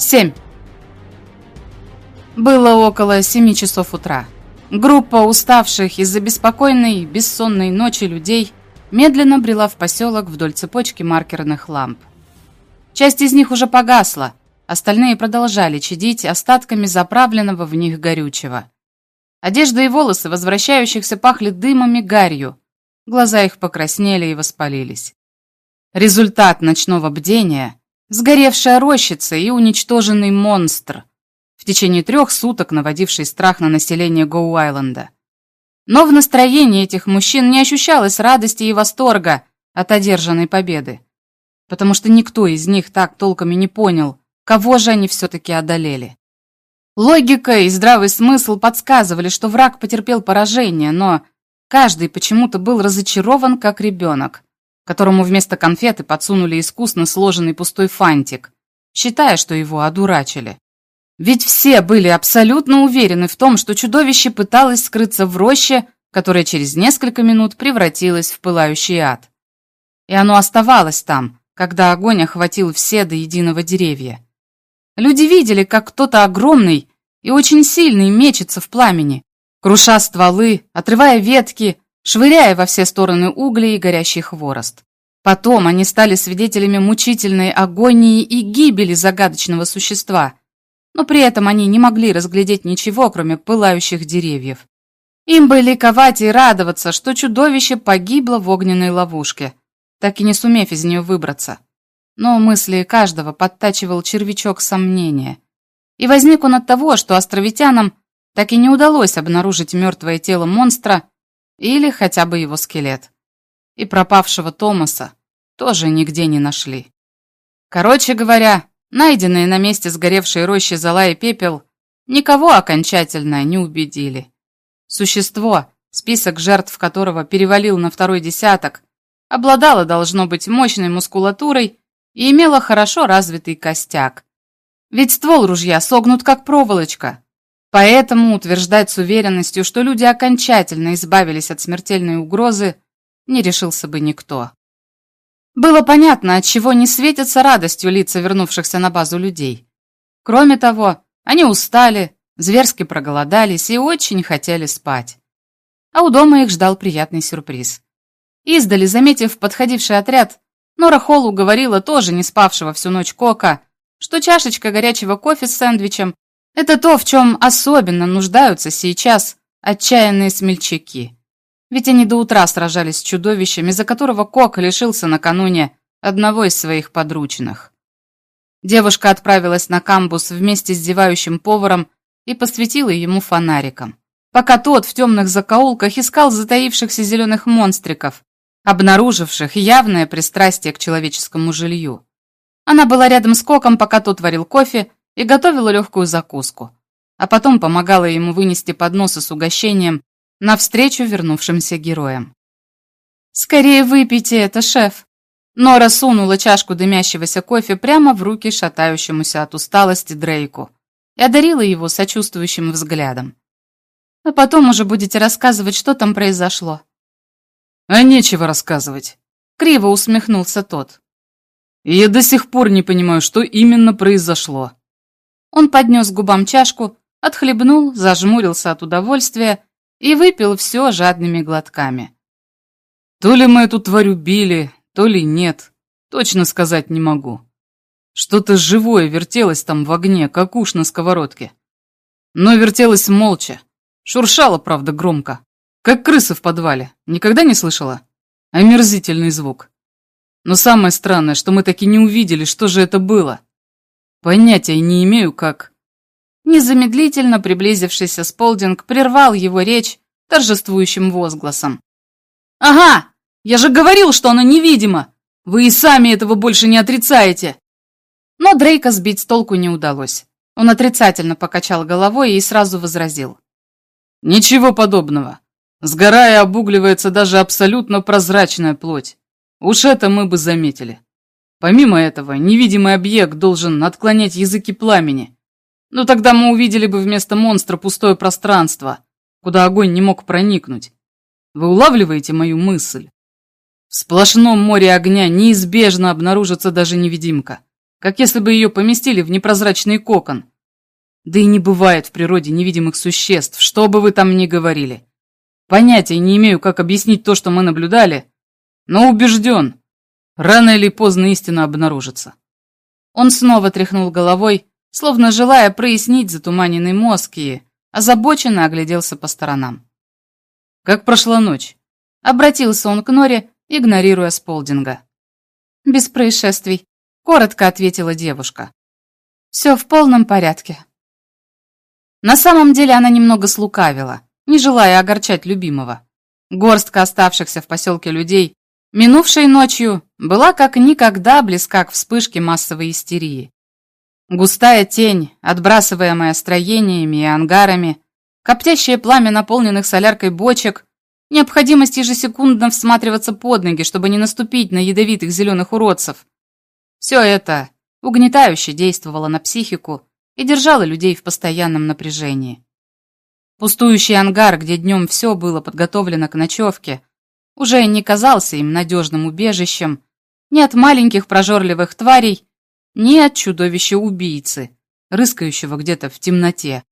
7. Было около семи часов утра. Группа уставших из-за беспокойной, бессонной ночи людей медленно брела в поселок вдоль цепочки маркерных ламп. Часть из них уже погасла, остальные продолжали чадить остатками заправленного в них горючего. Одежда и волосы возвращающихся пахли дымом и гарью, глаза их покраснели и воспалились. Результат ночного бдения – сгоревшая рощица и уничтоженный монстр, в течение трех суток наводивший страх на население Гоу-Айленда. Но в настроении этих мужчин не ощущалось радости и восторга от одержанной победы, потому что никто из них так толком и не понял, кого же они все-таки одолели. Логика и здравый смысл подсказывали, что враг потерпел поражение, но каждый почему-то был разочарован, как ребенок – которому вместо конфеты подсунули искусно сложенный пустой фантик, считая, что его одурачили. Ведь все были абсолютно уверены в том, что чудовище пыталось скрыться в роще, которая через несколько минут превратилась в пылающий ад. И оно оставалось там, когда огонь охватил все до единого деревья. Люди видели, как кто-то огромный и очень сильный мечется в пламени, круша стволы, отрывая ветки, швыряя во все стороны угли и горящий хворост. Потом они стали свидетелями мучительной агонии и гибели загадочного существа, но при этом они не могли разглядеть ничего, кроме пылающих деревьев. Им бы ликовать и радоваться, что чудовище погибло в огненной ловушке, так и не сумев из нее выбраться. Но мысли каждого подтачивал червячок сомнения. И возник он от того, что островитянам так и не удалось обнаружить мертвое тело монстра или хотя бы его скелет. И пропавшего Томаса тоже нигде не нашли. Короче говоря, найденные на месте сгоревшей рощи зола и пепел никого окончательно не убедили. Существо, список жертв которого перевалил на второй десяток, обладало, должно быть, мощной мускулатурой и имело хорошо развитый костяк. Ведь ствол ружья согнут как проволочка, Поэтому утверждать с уверенностью, что люди окончательно избавились от смертельной угрозы, не решился бы никто. Было понятно, от чего не светятся радостью лица вернувшихся на базу людей. Кроме того, они устали, зверски проголодались и очень хотели спать. А у дома их ждал приятный сюрприз. Издали, заметив подходивший отряд, Нора Холл уговорила тоже не спавшего всю ночь Кока, что чашечка горячего кофе с сэндвичем это то, в чем особенно нуждаются сейчас отчаянные смельчаки. Ведь они до утра сражались с чудовищем, из-за которого Кок лишился накануне одного из своих подручных. Девушка отправилась на камбус вместе с зевающим поваром и посветила ему фонариком, пока тот в темных закоулках искал затаившихся зеленых монстриков, обнаруживших явное пристрастие к человеческому жилью. Она была рядом с Коком, пока тот варил кофе, и готовила легкую закуску, а потом помогала ему вынести подносы с угощением навстречу вернувшимся героям. «Скорее выпейте это, шеф!» Нора сунула чашку дымящегося кофе прямо в руки шатающемуся от усталости Дрейку и одарила его сочувствующим взглядом. «А потом уже будете рассказывать, что там произошло». «А нечего рассказывать», — криво усмехнулся тот. «Я до сих пор не понимаю, что именно произошло». Он поднес губам чашку, отхлебнул, зажмурился от удовольствия и выпил все жадными глотками. То ли мы эту тварь убили, то ли нет, точно сказать не могу. Что-то живое вертелось там в огне, как уж на сковородке. Но вертелось молча. Шуршало, правда, громко. Как крысы в подвале. Никогда не слышала? Омерзительный звук. Но самое странное, что мы таки не увидели, что же это было. Понятия не имею, как...» Незамедлительно приблизившийся Сполдинг прервал его речь торжествующим возгласом. «Ага! Я же говорил, что оно невидимо! Вы и сами этого больше не отрицаете!» Но Дрейка сбить с толку не удалось. Он отрицательно покачал головой и сразу возразил. «Ничего подобного. Сгорая, обугливается даже абсолютно прозрачная плоть. Уж это мы бы заметили. Помимо этого, невидимый объект должен отклонять языки пламени. Но тогда мы увидели бы вместо монстра пустое пространство, куда огонь не мог проникнуть. Вы улавливаете мою мысль? В сплошном море огня неизбежно обнаружится даже невидимка. как если бы ее поместили в непрозрачный кокон. Да и не бывает в природе невидимых существ, что бы вы там ни говорили. Понятия не имею, как объяснить то, что мы наблюдали, но убежден, рано или поздно истина обнаружится. Он снова тряхнул головой, словно желая прояснить затуманенный мозг и озабоченно огляделся по сторонам. «Как прошла ночь?» Обратился он к Норе, игнорируя Сполдинга. «Без происшествий», — коротко ответила девушка. «Все в полном порядке». На самом деле она немного слукавила не желая огорчать любимого. Горстка оставшихся в поселке людей, минувшей ночью, была как никогда близка к вспышке массовой истерии. Густая тень, отбрасываемая строениями и ангарами, коптящее пламя наполненных соляркой бочек, необходимость ежесекундно всматриваться под ноги, чтобы не наступить на ядовитых зеленых уродцев. Все это угнетающе действовало на психику и держало людей в постоянном напряжении. Пустующий ангар, где днем все было подготовлено к ночевке, уже не казался им надежным убежищем ни от маленьких прожорливых тварей, ни от чудовища-убийцы, рыскающего где-то в темноте,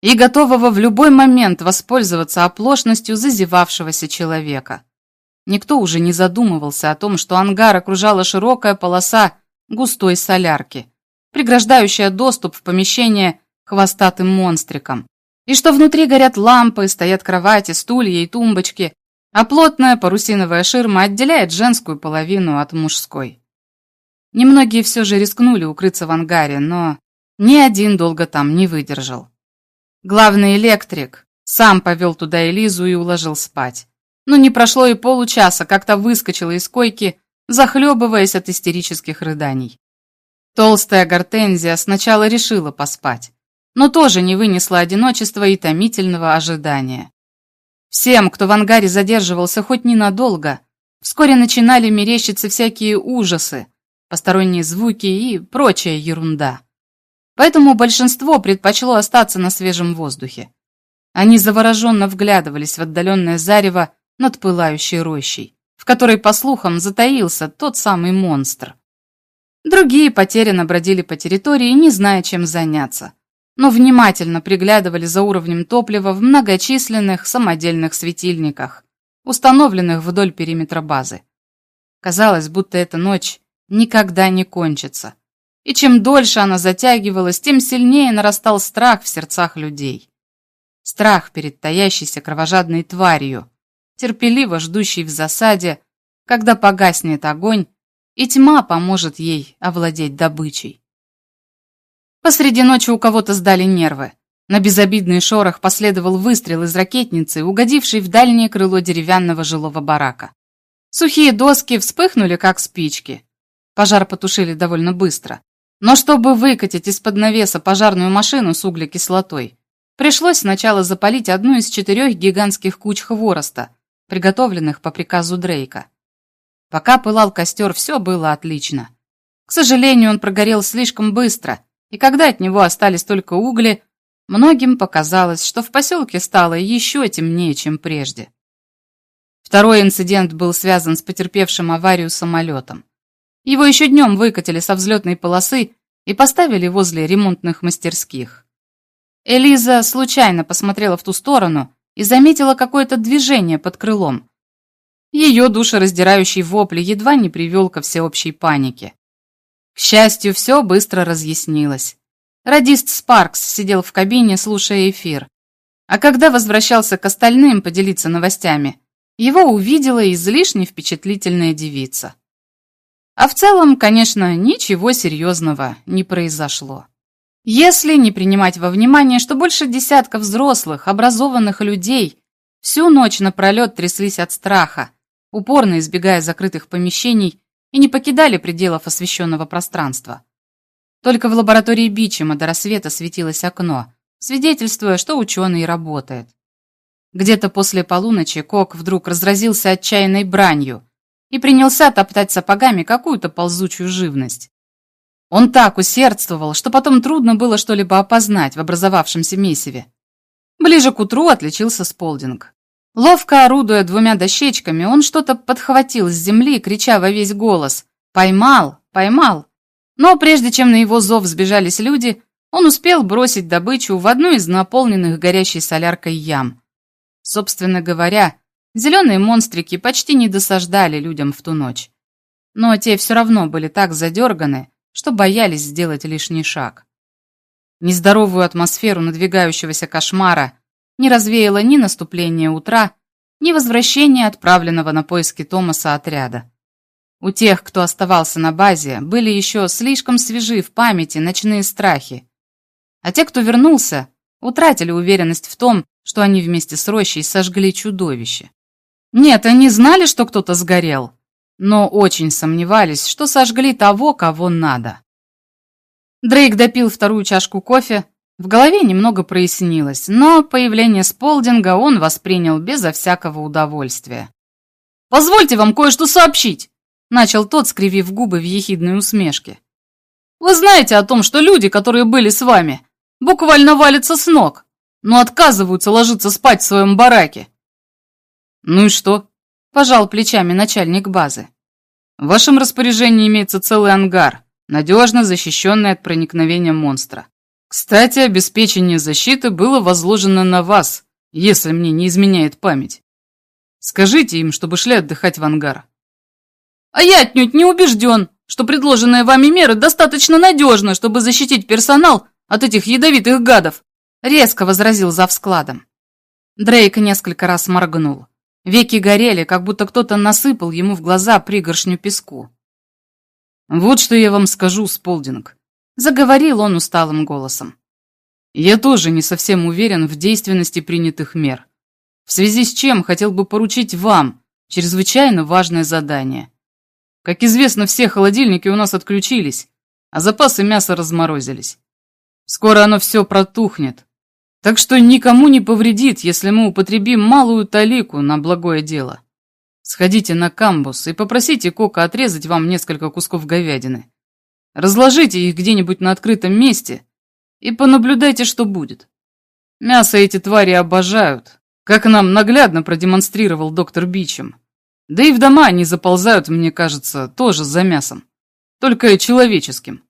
и готового в любой момент воспользоваться оплошностью зазевавшегося человека. Никто уже не задумывался о том, что ангар окружала широкая полоса густой солярки, преграждающая доступ в помещение хвостатым монстрикам и что внутри горят лампы, стоят кровати, стулья и тумбочки, а плотная парусиновая ширма отделяет женскую половину от мужской. Немногие все же рискнули укрыться в ангаре, но ни один долго там не выдержал. Главный электрик сам повел туда Элизу и уложил спать. Но не прошло и получаса, как-то выскочила из койки, захлебываясь от истерических рыданий. Толстая гортензия сначала решила поспать, но тоже не вынесла одиночества и томительного ожидания. Всем, кто в ангаре задерживался хоть ненадолго, вскоре начинали мерещиться всякие ужасы, посторонние звуки и прочая ерунда. Поэтому большинство предпочло остаться на свежем воздухе. Они завороженно вглядывались в отдаленное зарево над пылающей рощей, в которой, по слухам, затаился тот самый монстр. Другие потерянно бродили по территории, не зная, чем заняться но внимательно приглядывали за уровнем топлива в многочисленных самодельных светильниках, установленных вдоль периметра базы. Казалось, будто эта ночь никогда не кончится. И чем дольше она затягивалась, тем сильнее нарастал страх в сердцах людей. Страх перед таящейся кровожадной тварью, терпеливо ждущей в засаде, когда погаснет огонь, и тьма поможет ей овладеть добычей. Посреди ночи у кого-то сдали нервы. На безобидный шорох последовал выстрел из ракетницы, угодивший в дальнее крыло деревянного жилого барака. Сухие доски вспыхнули, как спички. Пожар потушили довольно быстро. Но чтобы выкатить из-под навеса пожарную машину с углекислотой, пришлось сначала запалить одну из четырех гигантских куч хвороста, приготовленных по приказу Дрейка. Пока пылал костер, все было отлично. К сожалению, он прогорел слишком быстро – и когда от него остались только угли, многим показалось, что в поселке стало еще темнее, чем прежде. Второй инцидент был связан с потерпевшим аварию самолетом. Его еще днем выкатили со взлетной полосы и поставили возле ремонтных мастерских. Элиза случайно посмотрела в ту сторону и заметила какое-то движение под крылом. Ее душераздирающий вопль едва не привел ко всеобщей панике. К счастью, все быстро разъяснилось. Радист Спаркс сидел в кабине, слушая эфир. А когда возвращался к остальным поделиться новостями, его увидела излишне впечатлительная девица. А в целом, конечно, ничего серьезного не произошло. Если не принимать во внимание, что больше десятка взрослых, образованных людей всю ночь напролет тряслись от страха, упорно избегая закрытых помещений и не покидали пределов освещенного пространства. Только в лаборатории Бичема до рассвета светилось окно, свидетельствуя, что ученый работает. Где-то после полуночи Кок вдруг разразился отчаянной бранью и принялся топтать сапогами какую-то ползучую живность. Он так усердствовал, что потом трудно было что-либо опознать в образовавшемся месиве. Ближе к утру отличился Сполдинг. Ловко орудуя двумя дощечками, он что-то подхватил с земли, крича во весь голос «Поймал! Поймал!» Но прежде чем на его зов сбежались люди, он успел бросить добычу в одну из наполненных горящей соляркой ям. Собственно говоря, зеленые монстрики почти не досаждали людям в ту ночь. Но те все равно были так задерганы, что боялись сделать лишний шаг. Нездоровую атмосферу надвигающегося кошмара не развеяло ни наступление утра, ни возвращение отправленного на поиски Томаса отряда. У тех, кто оставался на базе, были еще слишком свежи в памяти ночные страхи. А те, кто вернулся, утратили уверенность в том, что они вместе с Рощей сожгли чудовище. Нет, они знали, что кто-то сгорел, но очень сомневались, что сожгли того, кого надо. Дрейк допил вторую чашку кофе, в голове немного прояснилось, но появление Сполдинга он воспринял безо всякого удовольствия. «Позвольте вам кое-что сообщить», — начал тот, скривив губы в ехидной усмешке. «Вы знаете о том, что люди, которые были с вами, буквально валятся с ног, но отказываются ложиться спать в своем бараке». «Ну и что?» — пожал плечами начальник базы. «В вашем распоряжении имеется целый ангар, надежно защищенный от проникновения монстра. Кстати, обеспечение защиты было возложено на вас, если мне не изменяет память. Скажите им, чтобы шли отдыхать в ангар. А я отнюдь не убежден, что предложенные вами меры достаточно надежны, чтобы защитить персонал от этих ядовитых гадов, резко возразил зав складом. Дрейк несколько раз моргнул. Веки горели, как будто кто-то насыпал ему в глаза пригоршню песку. «Вот что я вам скажу, Сполдинг», — заговорил он усталым голосом. «Я тоже не совсем уверен в действенности принятых мер, в связи с чем хотел бы поручить вам чрезвычайно важное задание. Как известно, все холодильники у нас отключились, а запасы мяса разморозились. Скоро оно все протухнет, так что никому не повредит, если мы употребим малую талику на благое дело. Сходите на камбус и попросите Кока отрезать вам несколько кусков говядины. Разложите их где-нибудь на открытом месте и понаблюдайте, что будет. Мясо эти твари обожают, как нам наглядно продемонстрировал доктор Бичем. Да и в дома они заползают, мне кажется, тоже за мясом. Только человеческим.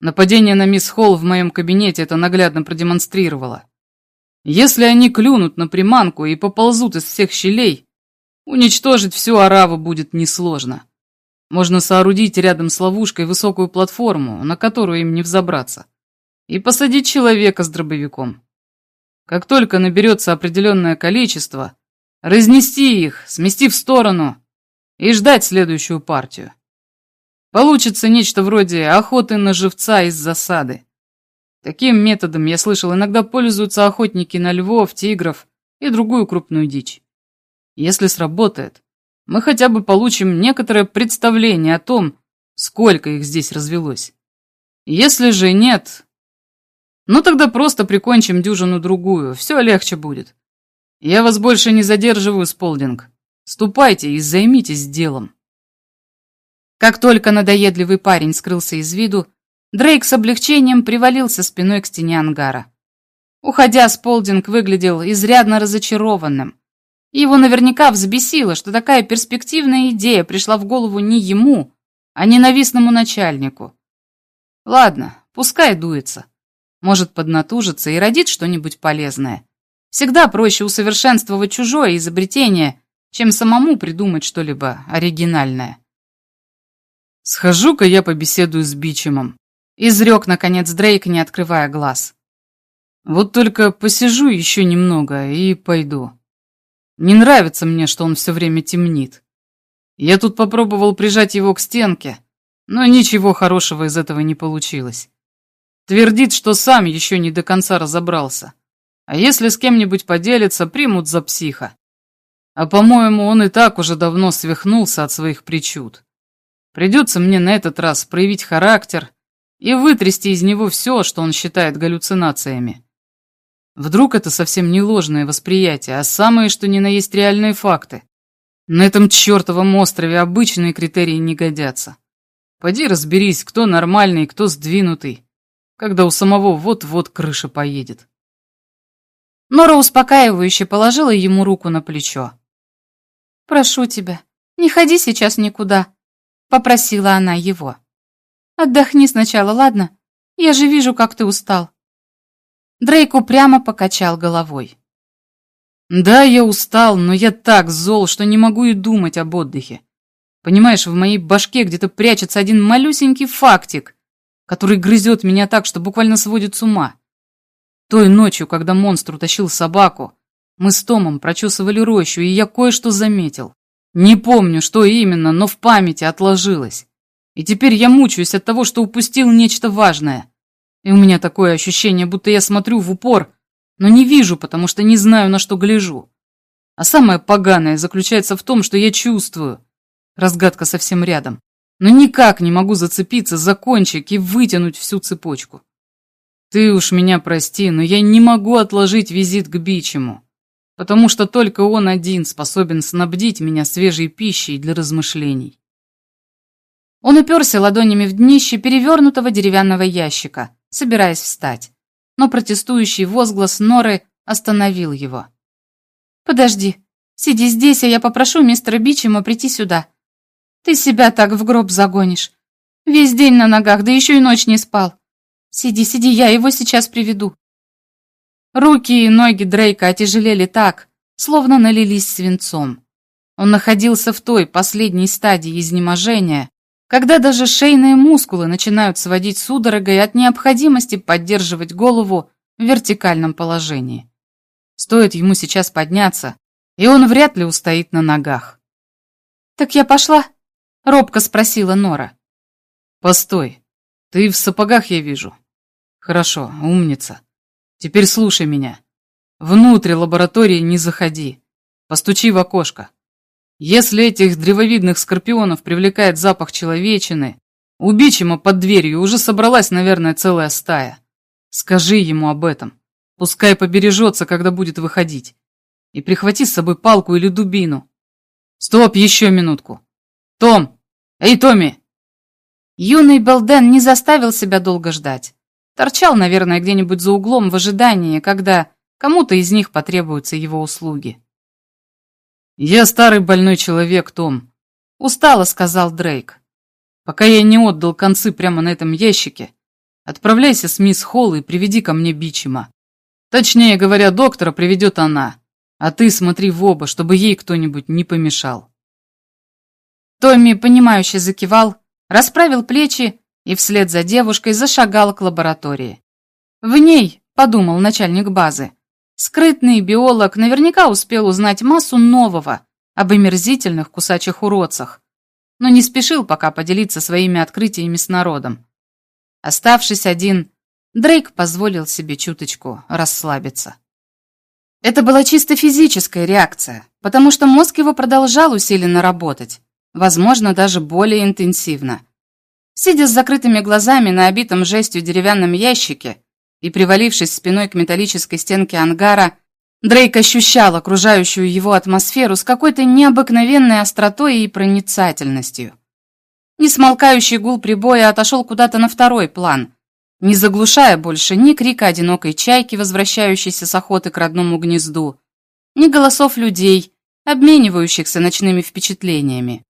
Нападение на мисс Холл в моем кабинете это наглядно продемонстрировало. Если они клюнут на приманку и поползут из всех щелей, Уничтожить всю ораву будет несложно. Можно соорудить рядом с ловушкой высокую платформу, на которую им не взобраться, и посадить человека с дробовиком. Как только наберется определенное количество, разнести их, смести в сторону и ждать следующую партию. Получится нечто вроде охоты на живца из засады. Таким методом, я слышал, иногда пользуются охотники на львов, тигров и другую крупную дичь. Если сработает, мы хотя бы получим некоторое представление о том, сколько их здесь развелось. Если же нет, ну тогда просто прикончим дюжину-другую, все легче будет. Я вас больше не задерживаю, Сполдинг. Ступайте и займитесь делом. Как только надоедливый парень скрылся из виду, Дрейк с облегчением привалился спиной к стене ангара. Уходя, Сполдинг выглядел изрядно разочарованным. Его наверняка взбесило, что такая перспективная идея пришла в голову не ему, а ненавистному начальнику. Ладно, пускай дуется. Может поднатужиться и родит что-нибудь полезное. Всегда проще усовершенствовать чужое изобретение, чем самому придумать что-либо оригинальное. «Схожу-ка я побеседую с Бичемом», — изрек, наконец, Дрейк, не открывая глаз. «Вот только посижу еще немного и пойду». Не нравится мне, что он все время темнит. Я тут попробовал прижать его к стенке, но ничего хорошего из этого не получилось. Твердит, что сам еще не до конца разобрался. А если с кем-нибудь поделится, примут за психа. А по-моему, он и так уже давно свихнулся от своих причуд. Придется мне на этот раз проявить характер и вытрясти из него все, что он считает галлюцинациями. Вдруг это совсем не ложное восприятие, а самые, что ни на есть реальные факты. На этом чертовом острове обычные критерии не годятся. Поди разберись, кто нормальный, кто сдвинутый, когда у самого вот-вот крыша поедет. Нора успокаивающе положила ему руку на плечо. «Прошу тебя, не ходи сейчас никуда», — попросила она его. Отдохни сначала, ладно? Я же вижу, как ты устал. Дрейк упрямо покачал головой. Да, я устал, но я так зол, что не могу и думать об отдыхе. Понимаешь, в моей башке где-то прячется один малюсенький фактик, который грызет меня так, что буквально сводит с ума. Той ночью, когда монстр утащил собаку, мы с Томом прочесывали рощу, и я кое-что заметил. Не помню, что именно, но в памяти отложилось. И теперь я мучаюсь от того, что упустил нечто важное. И у меня такое ощущение, будто я смотрю в упор, но не вижу, потому что не знаю, на что гляжу. А самое поганое заключается в том, что я чувствую. Разгадка совсем рядом. Но никак не могу зацепиться за кончик и вытянуть всю цепочку. Ты уж меня прости, но я не могу отложить визит к Бичему, потому что только он один способен снабдить меня свежей пищей для размышлений. Он уперся ладонями в днище перевернутого деревянного ящика, собираясь встать, но протестующий возглас Норы остановил его. «Подожди, сиди здесь, а я попрошу мистера Бичема прийти сюда. Ты себя так в гроб загонишь. Весь день на ногах, да еще и ночь не спал. Сиди, сиди, я его сейчас приведу. Руки и ноги Дрейка отяжелели так, словно налились свинцом. Он находился в той последней стадии изнеможения, когда даже шейные мускулы начинают сводить судорогой от необходимости поддерживать голову в вертикальном положении. Стоит ему сейчас подняться, и он вряд ли устоит на ногах. «Так я пошла?» — робко спросила Нора. «Постой, ты в сапогах, я вижу. Хорошо, умница. Теперь слушай меня. Внутрь лаборатории не заходи. Постучи в окошко. Если этих древовидных скорпионов привлекает запах человечины, у Бичема под дверью уже собралась, наверное, целая стая. Скажи ему об этом. Пускай побережется, когда будет выходить. И прихвати с собой палку или дубину. Стоп, еще минутку. Том! Эй, Томми! Юный Белден не заставил себя долго ждать. Торчал, наверное, где-нибудь за углом в ожидании, когда кому-то из них потребуются его услуги. «Я старый больной человек, Том», — устало сказал Дрейк. «Пока я не отдал концы прямо на этом ящике, отправляйся с мисс Холл и приведи ко мне Бичема. Точнее говоря, доктора приведет она, а ты смотри в оба, чтобы ей кто-нибудь не помешал». Томми, понимающе закивал, расправил плечи и вслед за девушкой зашагал к лаборатории. В ней, подумал начальник базы, скрытный биолог наверняка успел узнать массу нового об омерзительных кусачих уродцах, но не спешил пока поделиться своими открытиями с народом. Оставшись один, Дрейк позволил себе чуточку расслабиться. Это была чисто физическая реакция, потому что мозг его продолжал усиленно работать, возможно, даже более интенсивно. Сидя с закрытыми глазами на обитом жестью деревянном ящике и привалившись спиной к металлической стенке ангара, Дрейк ощущал окружающую его атмосферу с какой-то необыкновенной остротой и проницательностью. Несмолкающий гул прибоя отошел куда-то на второй план, не заглушая больше ни крика одинокой чайки, возвращающейся с охоты к родному гнезду, ни голосов людей, обменивающихся ночными впечатлениями.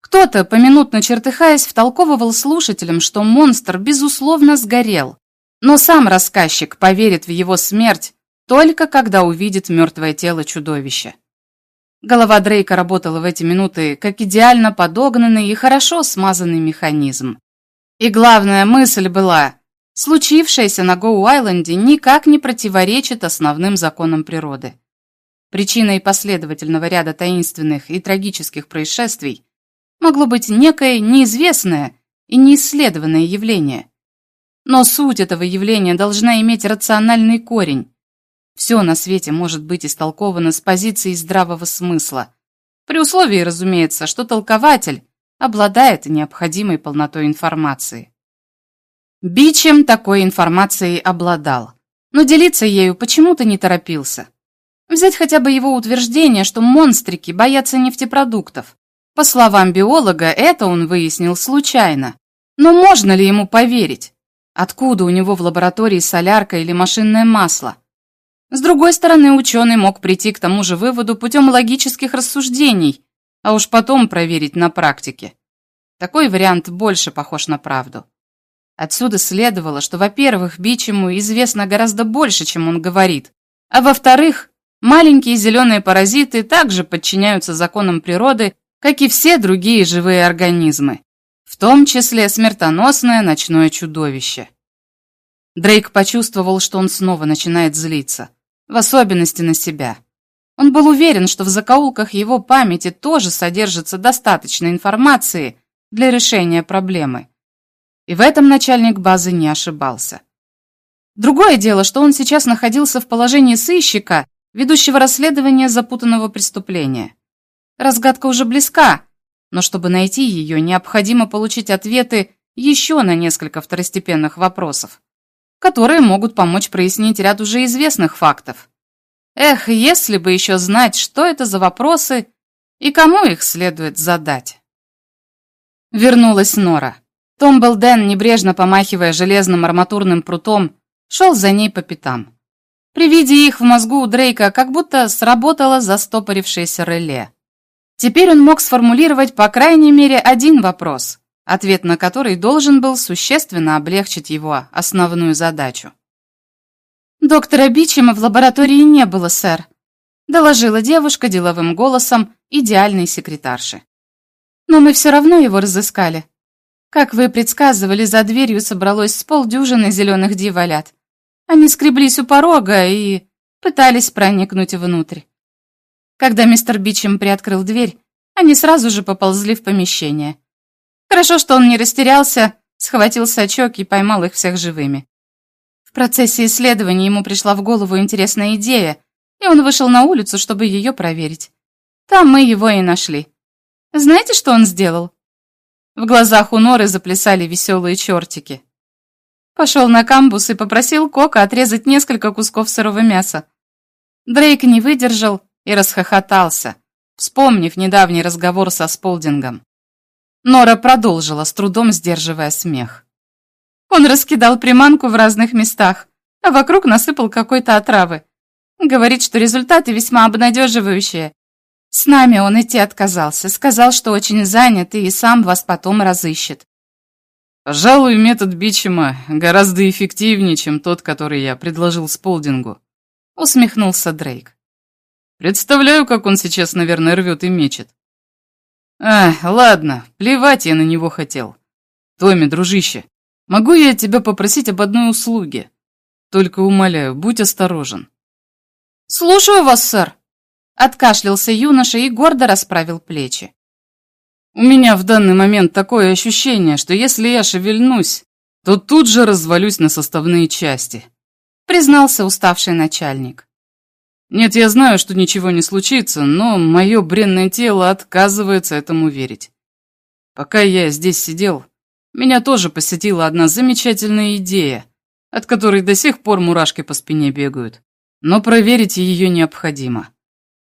Кто-то, поминутно чертыхаясь, втолковывал слушателям, что монстр, безусловно, сгорел. Но сам рассказчик поверит в его смерть только когда увидит мертвое тело чудовища. Голова Дрейка работала в эти минуты как идеально подогнанный и хорошо смазанный механизм. И главная мысль была, случившееся на Гоу-Айленде никак не противоречит основным законам природы. Причиной последовательного ряда таинственных и трагических происшествий могло быть некое неизвестное и неисследованное явление. Но суть этого явления должна иметь рациональный корень. Все на свете может быть истолковано с позиции здравого смысла, при условии, разумеется, что толкователь обладает необходимой полнотой информации. Бичем такой информацией обладал, но делиться ею почему-то не торопился. Взять хотя бы его утверждение, что монстрики боятся нефтепродуктов. По словам биолога, это он выяснил случайно. Но можно ли ему поверить? Откуда у него в лаборатории солярка или машинное масло? С другой стороны, ученый мог прийти к тому же выводу путем логических рассуждений, а уж потом проверить на практике. Такой вариант больше похож на правду. Отсюда следовало, что, во-первых, Бичему известно гораздо больше, чем он говорит, а во-вторых, маленькие зеленые паразиты также подчиняются законам природы, как и все другие живые организмы, в том числе смертоносное ночное чудовище. Дрейк почувствовал, что он снова начинает злиться, в особенности на себя. Он был уверен, что в закоулках его памяти тоже содержится достаточно информации для решения проблемы. И в этом начальник базы не ошибался. Другое дело, что он сейчас находился в положении сыщика, ведущего расследование запутанного преступления. Разгадка уже близка, но чтобы найти ее, необходимо получить ответы еще на несколько второстепенных вопросов которые могут помочь прояснить ряд уже известных фактов. Эх, если бы еще знать, что это за вопросы и кому их следует задать. Вернулась Нора. Том Белден, небрежно помахивая железным арматурным прутом, шел за ней по пятам. При виде их в мозгу у Дрейка как будто сработало застопорившееся реле. Теперь он мог сформулировать по крайней мере один вопрос ответ на который должен был существенно облегчить его основную задачу. «Доктора Бичема в лаборатории не было, сэр», доложила девушка деловым голосом идеальной секретарши. «Но мы все равно его разыскали. Как вы предсказывали, за дверью собралось с полдюжины зеленых дьяволят. Они скреблись у порога и пытались проникнуть внутрь. Когда мистер Бичем приоткрыл дверь, они сразу же поползли в помещение. Хорошо, что он не растерялся, схватил сачок и поймал их всех живыми. В процессе исследования ему пришла в голову интересная идея, и он вышел на улицу, чтобы ее проверить. Там мы его и нашли. Знаете, что он сделал? В глазах у Норы заплясали веселые чертики. Пошел на камбус и попросил Кока отрезать несколько кусков сырого мяса. Дрейк не выдержал и расхохотался, вспомнив недавний разговор со Сполдингом. Нора продолжила, с трудом сдерживая смех. Он раскидал приманку в разных местах, а вокруг насыпал какой-то отравы. Говорит, что результаты весьма обнадеживающие. С нами он идти отказался, сказал, что очень занят и сам вас потом разыщет. Пожалуй, метод Бичема гораздо эффективнее, чем тот, который я предложил Сполдингу. Усмехнулся Дрейк. Представляю, как он сейчас, наверное, рвет и мечет. А, ладно, плевать я на него хотел. Томми, дружище, могу я тебя попросить об одной услуге? Только умоляю, будь осторожен. Слушаю вас, сэр. Откашлялся юноша и гордо расправил плечи. У меня в данный момент такое ощущение, что если я шевельнусь, то тут же развалюсь на составные части, признался уставший начальник. Нет, я знаю, что ничего не случится, но мое бренное тело отказывается этому верить. Пока я здесь сидел, меня тоже посетила одна замечательная идея, от которой до сих пор мурашки по спине бегают. Но проверить ее необходимо.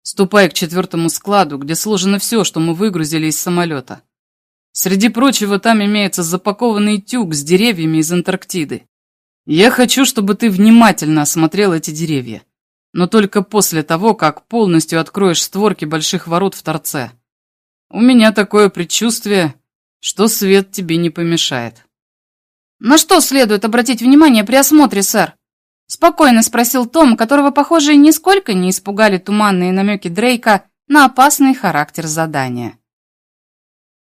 Ступай к четвертому складу, где сложено все, что мы выгрузили из самолета. Среди прочего, там имеется запакованный тюк с деревьями из Антарктиды. Я хочу, чтобы ты внимательно осмотрел эти деревья но только после того, как полностью откроешь створки больших ворот в торце. У меня такое предчувствие, что свет тебе не помешает. На что следует обратить внимание при осмотре, сэр? Спокойно спросил Том, которого, похоже, нисколько не испугали туманные намеки Дрейка на опасный характер задания.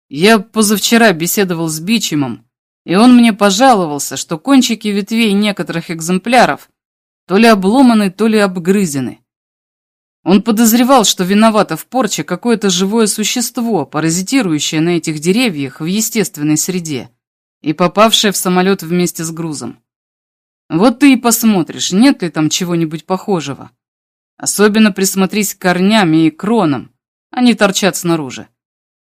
Я позавчера беседовал с Бичемом, и он мне пожаловался, что кончики ветвей некоторых экземпляров то ли обломаны, то ли обгрызены. Он подозревал, что виновато в порче какое-то живое существо, паразитирующее на этих деревьях в естественной среде и попавшее в самолет вместе с грузом. Вот ты и посмотришь, нет ли там чего-нибудь похожего. Особенно присмотрись к корням и кронам, они торчат снаружи.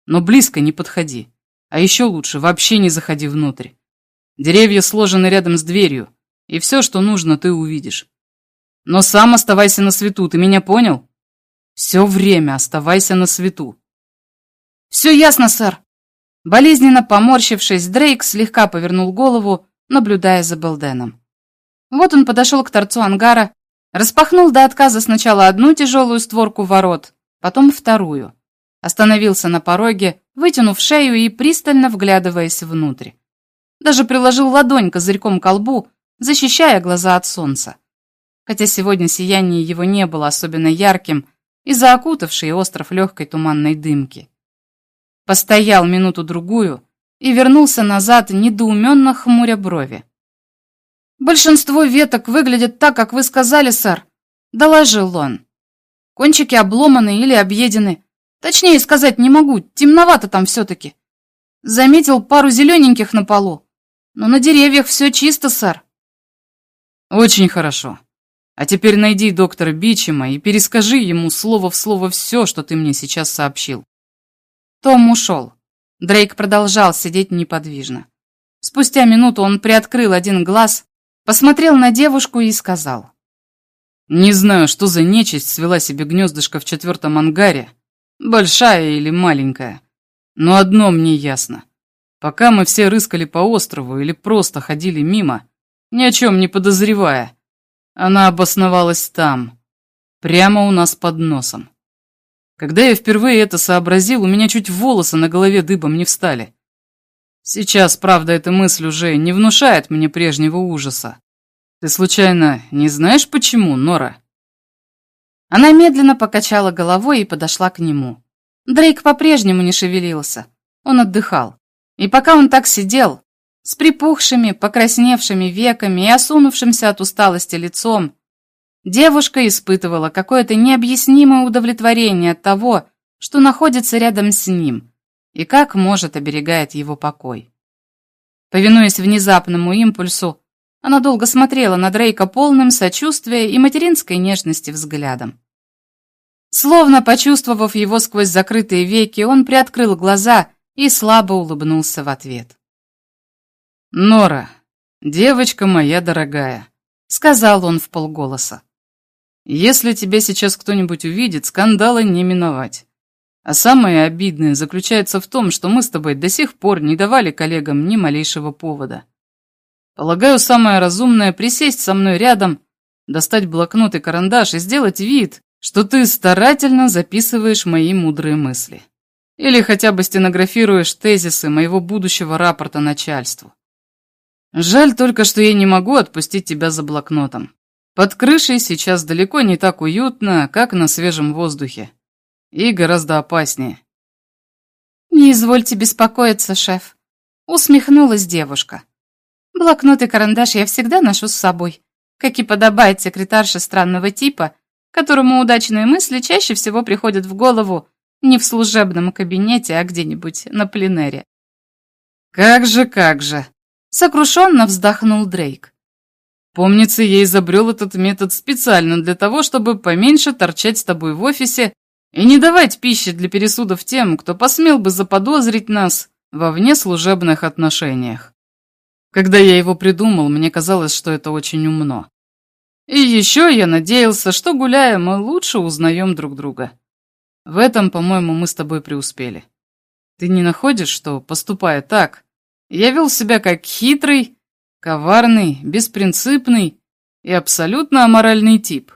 Но близко не подходи, а еще лучше вообще не заходи внутрь. Деревья сложены рядом с дверью, и все, что нужно, ты увидишь. Но сам оставайся на свету, ты меня понял? Все время оставайся на свету. Все ясно, сэр. Болезненно поморщившись, Дрейк слегка повернул голову, наблюдая за Белденом. Вот он подошел к торцу ангара, распахнул до отказа сначала одну тяжелую створку ворот, потом вторую. Остановился на пороге, вытянув шею и пристально вглядываясь внутрь. даже приложил ладонь козырьком к колбу, защищая глаза от солнца. Хотя сегодня сияние его не было особенно ярким из-за окутавшей остров легкой туманной дымки. Постоял минуту-другую и вернулся назад, недоуменно хмуря брови. «Большинство веток выглядят так, как вы сказали, сэр», — доложил он. «Кончики обломаны или объедены. Точнее сказать не могу, темновато там все-таки. Заметил пару зелененьких на полу. Но на деревьях все чисто, сэр. Очень хорошо. А теперь найди доктора Бичема и перескажи ему слово в слово все, что ты мне сейчас сообщил. Том ушел. Дрейк продолжал сидеть неподвижно. Спустя минуту он приоткрыл один глаз, посмотрел на девушку и сказал. «Не знаю, что за нечисть свела себе гнездышко в четвертом ангаре, большая или маленькая, но одно мне ясно. Пока мы все рыскали по острову или просто ходили мимо, ни о чем не подозревая, она обосновалась там, прямо у нас под носом. Когда я впервые это сообразил, у меня чуть волосы на голове дыбом не встали. Сейчас, правда, эта мысль уже не внушает мне прежнего ужаса. Ты случайно не знаешь почему, Нора? Она медленно покачала головой и подошла к нему. Дрейк по-прежнему не шевелился. Он отдыхал. И пока он так сидел, с припухшими, покрасневшими веками и осунувшимся от усталости лицом, девушка испытывала какое-то необъяснимое удовлетворение от того, что находится рядом с ним и как может оберегает его покой. Повинуясь внезапному импульсу, она долго смотрела на Дрейка полным сочувствия и материнской нежности взглядом. Словно почувствовав его сквозь закрытые веки, он приоткрыл глаза и слабо улыбнулся в ответ. «Нора, девочка моя дорогая», — сказал он в полголоса. «Если тебя сейчас кто-нибудь увидит, скандала не миновать. А самое обидное заключается в том, что мы с тобой до сих пор не давали коллегам ни малейшего повода. Полагаю, самое разумное — присесть со мной рядом, достать блокнот и карандаш и сделать вид, что ты старательно записываешь мои мудрые мысли. Или хотя бы стенографируешь тезисы моего будущего рапорта начальству. Жаль только, что я не могу отпустить тебя за блокнотом. Под крышей сейчас далеко не так уютно, как на свежем воздухе. И гораздо опаснее. «Не извольте беспокоиться, шеф», — усмехнулась девушка. «Блокнот и карандаш я всегда ношу с собой, как и подобает секретарше странного типа, которому удачные мысли чаще всего приходят в голову не в служебном кабинете, а где-нибудь на пленэре. «Как же, как же!» — сокрушенно вздохнул Дрейк. «Помнится, я изобрел этот метод специально для того, чтобы поменьше торчать с тобой в офисе и не давать пищи для пересудов тем, кто посмел бы заподозрить нас во внеслужебных отношениях. Когда я его придумал, мне казалось, что это очень умно. И еще я надеялся, что, гуляя, мы лучше узнаем друг друга. В этом, по-моему, мы с тобой преуспели. Ты не находишь, что, поступая так, я вел себя как хитрый, коварный, беспринципный и абсолютно аморальный тип?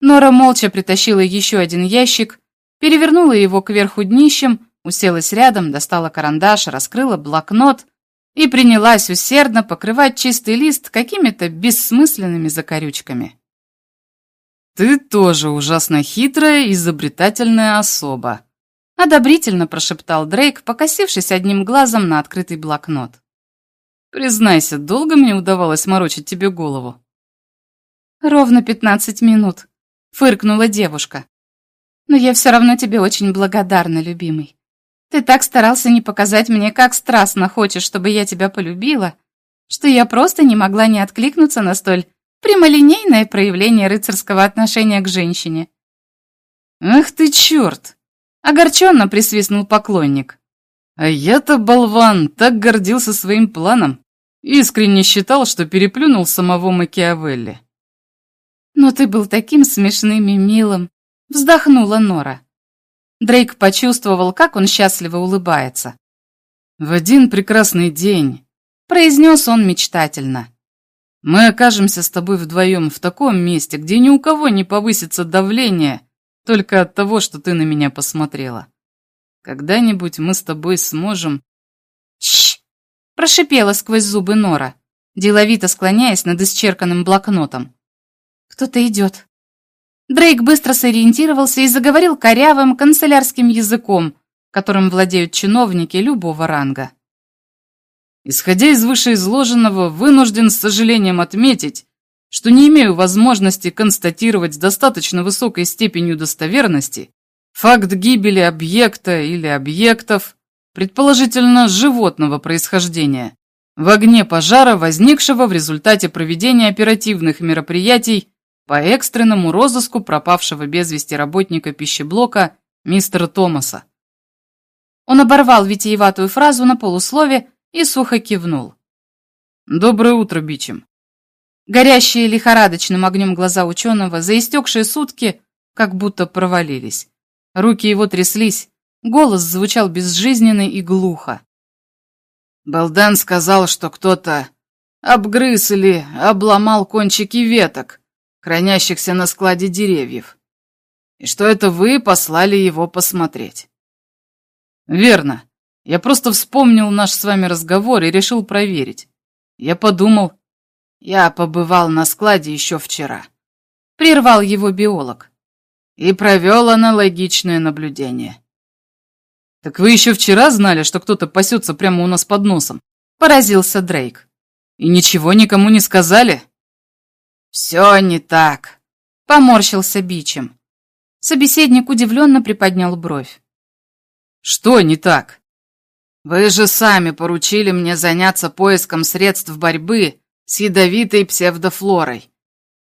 Нора молча притащила еще один ящик, перевернула его кверху днищем, уселась рядом, достала карандаш, раскрыла блокнот и принялась усердно покрывать чистый лист какими-то бессмысленными закорючками. «Ты тоже ужасно хитрая изобретательная особа», одобрительно прошептал Дрейк, покосившись одним глазом на открытый блокнот. «Признайся, долго мне удавалось морочить тебе голову?» «Ровно пятнадцать минут», — фыркнула девушка. «Но я все равно тебе очень благодарна, любимый. Ты так старался не показать мне, как страстно хочешь, чтобы я тебя полюбила, что я просто не могла не откликнуться на столь прямолинейное проявление рыцарского отношения к женщине. «Ах ты черт!» — огорченно присвистнул поклонник. «А я-то, болван, так гордился своим планом. Искренне считал, что переплюнул самого Макиавелли». «Но ты был таким смешным и милым», — вздохнула Нора. Дрейк почувствовал, как он счастливо улыбается. «В один прекрасный день», — произнес он мечтательно, «мы окажемся с тобой вдвоем в таком месте, где ни у кого не повысится давление только от того, что ты на меня посмотрела. Когда-нибудь мы с тобой сможем...» «Чш!» — Прошипела сквозь зубы Нора, деловито склоняясь над исчерканным блокнотом. «Кто-то идет». Дрейк быстро сориентировался и заговорил корявым канцелярским языком, которым владеют чиновники любого ранга. Исходя из вышеизложенного, вынужден с сожалением отметить, что не имею возможности констатировать с достаточно высокой степенью достоверности факт гибели объекта или объектов, предположительно животного происхождения, в огне пожара, возникшего в результате проведения оперативных мероприятий по экстренному розыску пропавшего без вести работника пищеблока мистера Томаса. Он оборвал витиеватую фразу на полуслове и сухо кивнул. «Доброе утро, Бичем». Горящие лихорадочным огнем глаза ученого за истекшие сутки как будто провалились. Руки его тряслись, голос звучал безжизненно и глухо. Балдан сказал, что кто-то обгрыз или обломал кончики веток, хранящихся на складе деревьев, и что это вы послали его посмотреть. Верно. Я просто вспомнил наш с вами разговор и решил проверить. Я подумал, я побывал на складе еще вчера. Прервал его биолог. И провел аналогичное наблюдение. Так вы еще вчера знали, что кто-то пасется прямо у нас под носом? Поразился Дрейк. И ничего никому не сказали? Все не так. Поморщился Бичем. Собеседник удивленно приподнял бровь. Что не так? Вы же сами поручили мне заняться поиском средств борьбы с ядовитой псевдофлорой.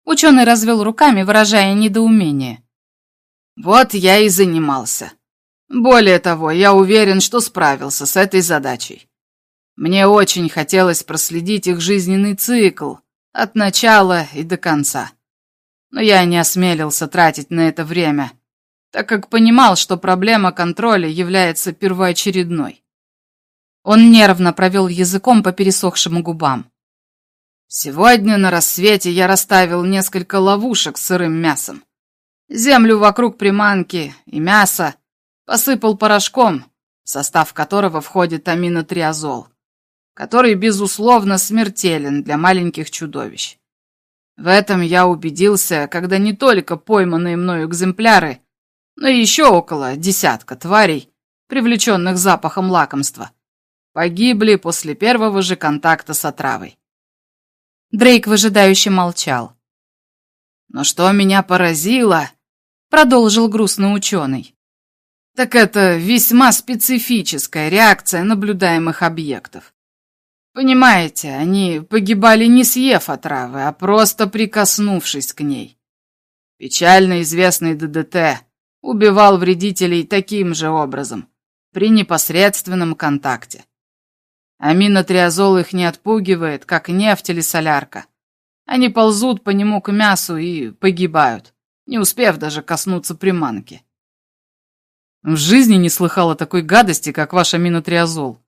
Ученый развел руками, выражая недоумение. Вот я и занимался. Более того, я уверен, что справился с этой задачей. Мне очень хотелось проследить их жизненный цикл от начала и до конца. Но я не осмелился тратить на это время, так как понимал, что проблема контроля является первоочередной. Он нервно провел языком по пересохшим губам. Сегодня на рассвете я расставил несколько ловушек с сырым мясом. Землю вокруг приманки и мясо посыпал порошком, в состав которого входит аминотриазол, который, безусловно, смертелен для маленьких чудовищ. В этом я убедился, когда не только пойманные мною экземпляры но еще около десятка тварей, привлеченных запахом лакомства, погибли после первого же контакта с отравой. Дрейк выжидающе молчал. «Но что меня поразило», — продолжил грустный ученый, «так это весьма специфическая реакция наблюдаемых объектов. Понимаете, они погибали не съев отравы, а просто прикоснувшись к ней. Печально известный ДДТ убивал вредителей таким же образом, при непосредственном контакте. Аминотриазол их не отпугивает, как нефть или солярка. Они ползут по нему к мясу и погибают, не успев даже коснуться приманки. В жизни не слыхал о такой гадости, как ваш аминотриазол,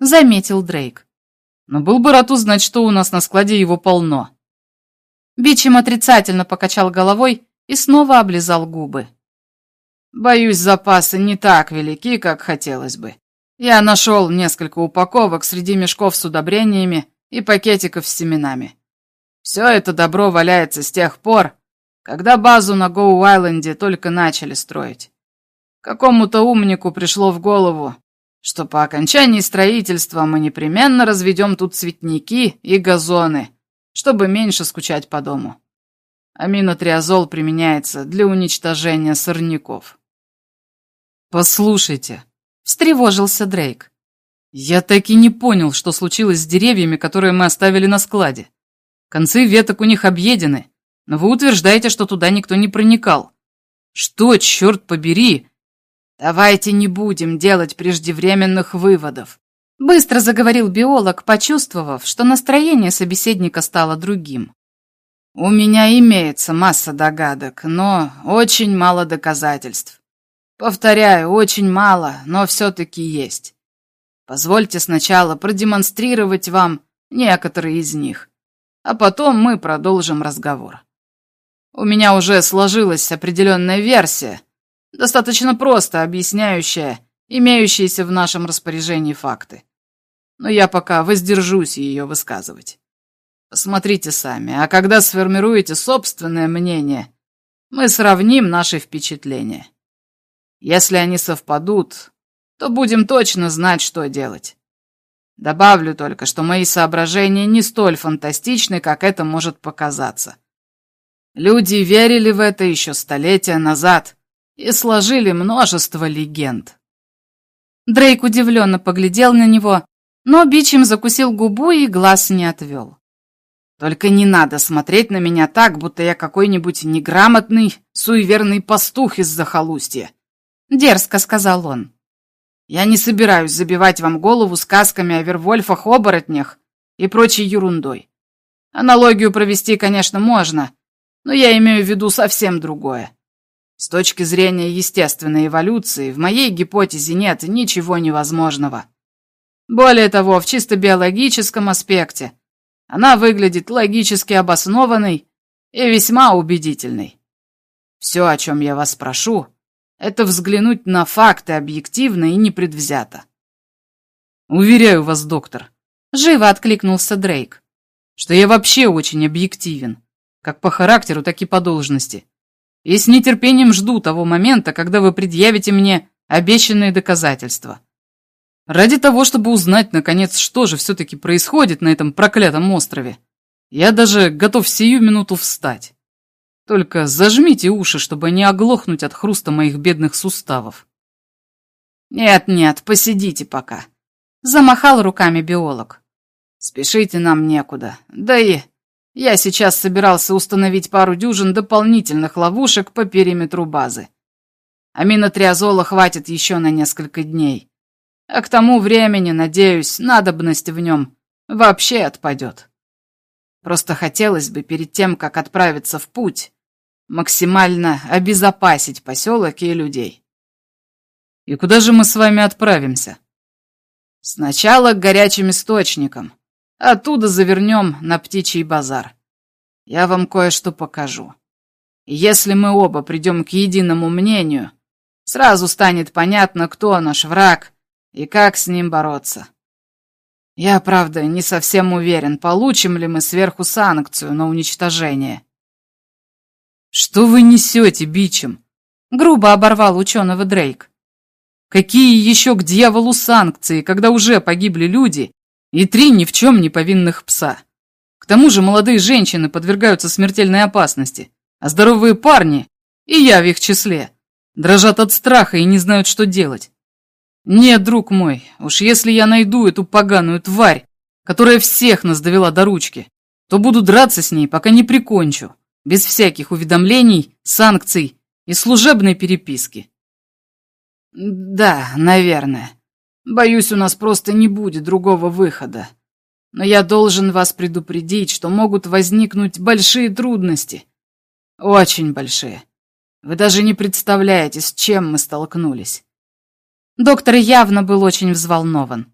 заметил Дрейк. Но был бы рад узнать, что у нас на складе его полно. Бичем отрицательно покачал головой и снова облизал губы. Боюсь, запасы не так велики, как хотелось бы. Я нашел несколько упаковок среди мешков с удобрениями и пакетиков с семенами. Все это добро валяется с тех пор, когда базу на Гоу-Айленде только начали строить. Какому-то умнику пришло в голову, что по окончании строительства мы непременно разведем тут цветники и газоны, чтобы меньше скучать по дому. Аминотриазол применяется для уничтожения сорняков. «Послушайте», — встревожился Дрейк. «Я так и не понял, что случилось с деревьями, которые мы оставили на складе. Концы веток у них объедены, но вы утверждаете, что туда никто не проникал. Что, черт побери?» «Давайте не будем делать преждевременных выводов», — быстро заговорил биолог, почувствовав, что настроение собеседника стало другим. «У меня имеется масса догадок, но очень мало доказательств. Повторяю, очень мало, но все-таки есть. Позвольте сначала продемонстрировать вам некоторые из них, а потом мы продолжим разговор. У меня уже сложилась определенная версия, достаточно просто объясняющая имеющиеся в нашем распоряжении факты. но я пока воздержусь ее высказывать. Посмотрите сами, а когда сформируете собственное мнение, мы сравним наши впечатления. Если они совпадут, то будем точно знать, что делать. Добавлю только, что мои соображения не столь фантастичны, как это может показаться. Люди верили в это еще столетия назад и сложили множество легенд. Дрейк удивленно поглядел на него, но Бичем закусил губу и глаз не отвел. Только не надо смотреть на меня так, будто я какой-нибудь неграмотный, суеверный пастух из захолустья. Дерзко сказал он. Я не собираюсь забивать вам голову сказками о вервольфах, оборотнях и прочей ерундой. Аналогию провести, конечно, можно, но я имею в виду совсем другое. С точки зрения естественной эволюции, в моей гипотезе нет ничего невозможного. Более того, в чисто биологическом аспекте она выглядит логически обоснованной и весьма убедительной. Все, о чем я вас прошу, это взглянуть на факты объективно и непредвзято. Уверяю вас, доктор, живо откликнулся Дрейк, что я вообще очень объективен, как по характеру, так и по должности. И с нетерпением жду того момента, когда вы предъявите мне обещанные доказательства. Ради того, чтобы узнать, наконец, что же все-таки происходит на этом проклятом острове, я даже готов сию минуту встать. Только зажмите уши, чтобы не оглохнуть от хруста моих бедных суставов. Нет-нет, посидите пока. Замахал руками биолог. Спешите нам некуда. Да и я сейчас собирался установить пару дюжин дополнительных ловушек по периметру базы. Аминотриазола хватит еще на несколько дней. А к тому времени, надеюсь, надобность в нем вообще отпадет. Просто хотелось бы перед тем, как отправиться в путь, максимально обезопасить поселок и людей. И куда же мы с вами отправимся? Сначала к горячим источникам. Оттуда завернем на птичий базар. Я вам кое-что покажу. Если мы оба придем к единому мнению, сразу станет понятно, кто наш враг и как с ним бороться. Я, правда, не совсем уверен, получим ли мы сверху санкцию на уничтожение. Что вы несете, бичем? Грубо оборвал ученого Дрейк. Какие еще к дьяволу санкции, когда уже погибли люди и три ни в чем не повинных пса? К тому же молодые женщины подвергаются смертельной опасности, а здоровые парни, и я в их числе, дрожат от страха и не знают, что делать. «Нет, друг мой, уж если я найду эту поганую тварь, которая всех нас довела до ручки, то буду драться с ней, пока не прикончу, без всяких уведомлений, санкций и служебной переписки». «Да, наверное. Боюсь, у нас просто не будет другого выхода. Но я должен вас предупредить, что могут возникнуть большие трудности. Очень большие. Вы даже не представляете, с чем мы столкнулись». Доктор явно был очень взволнован.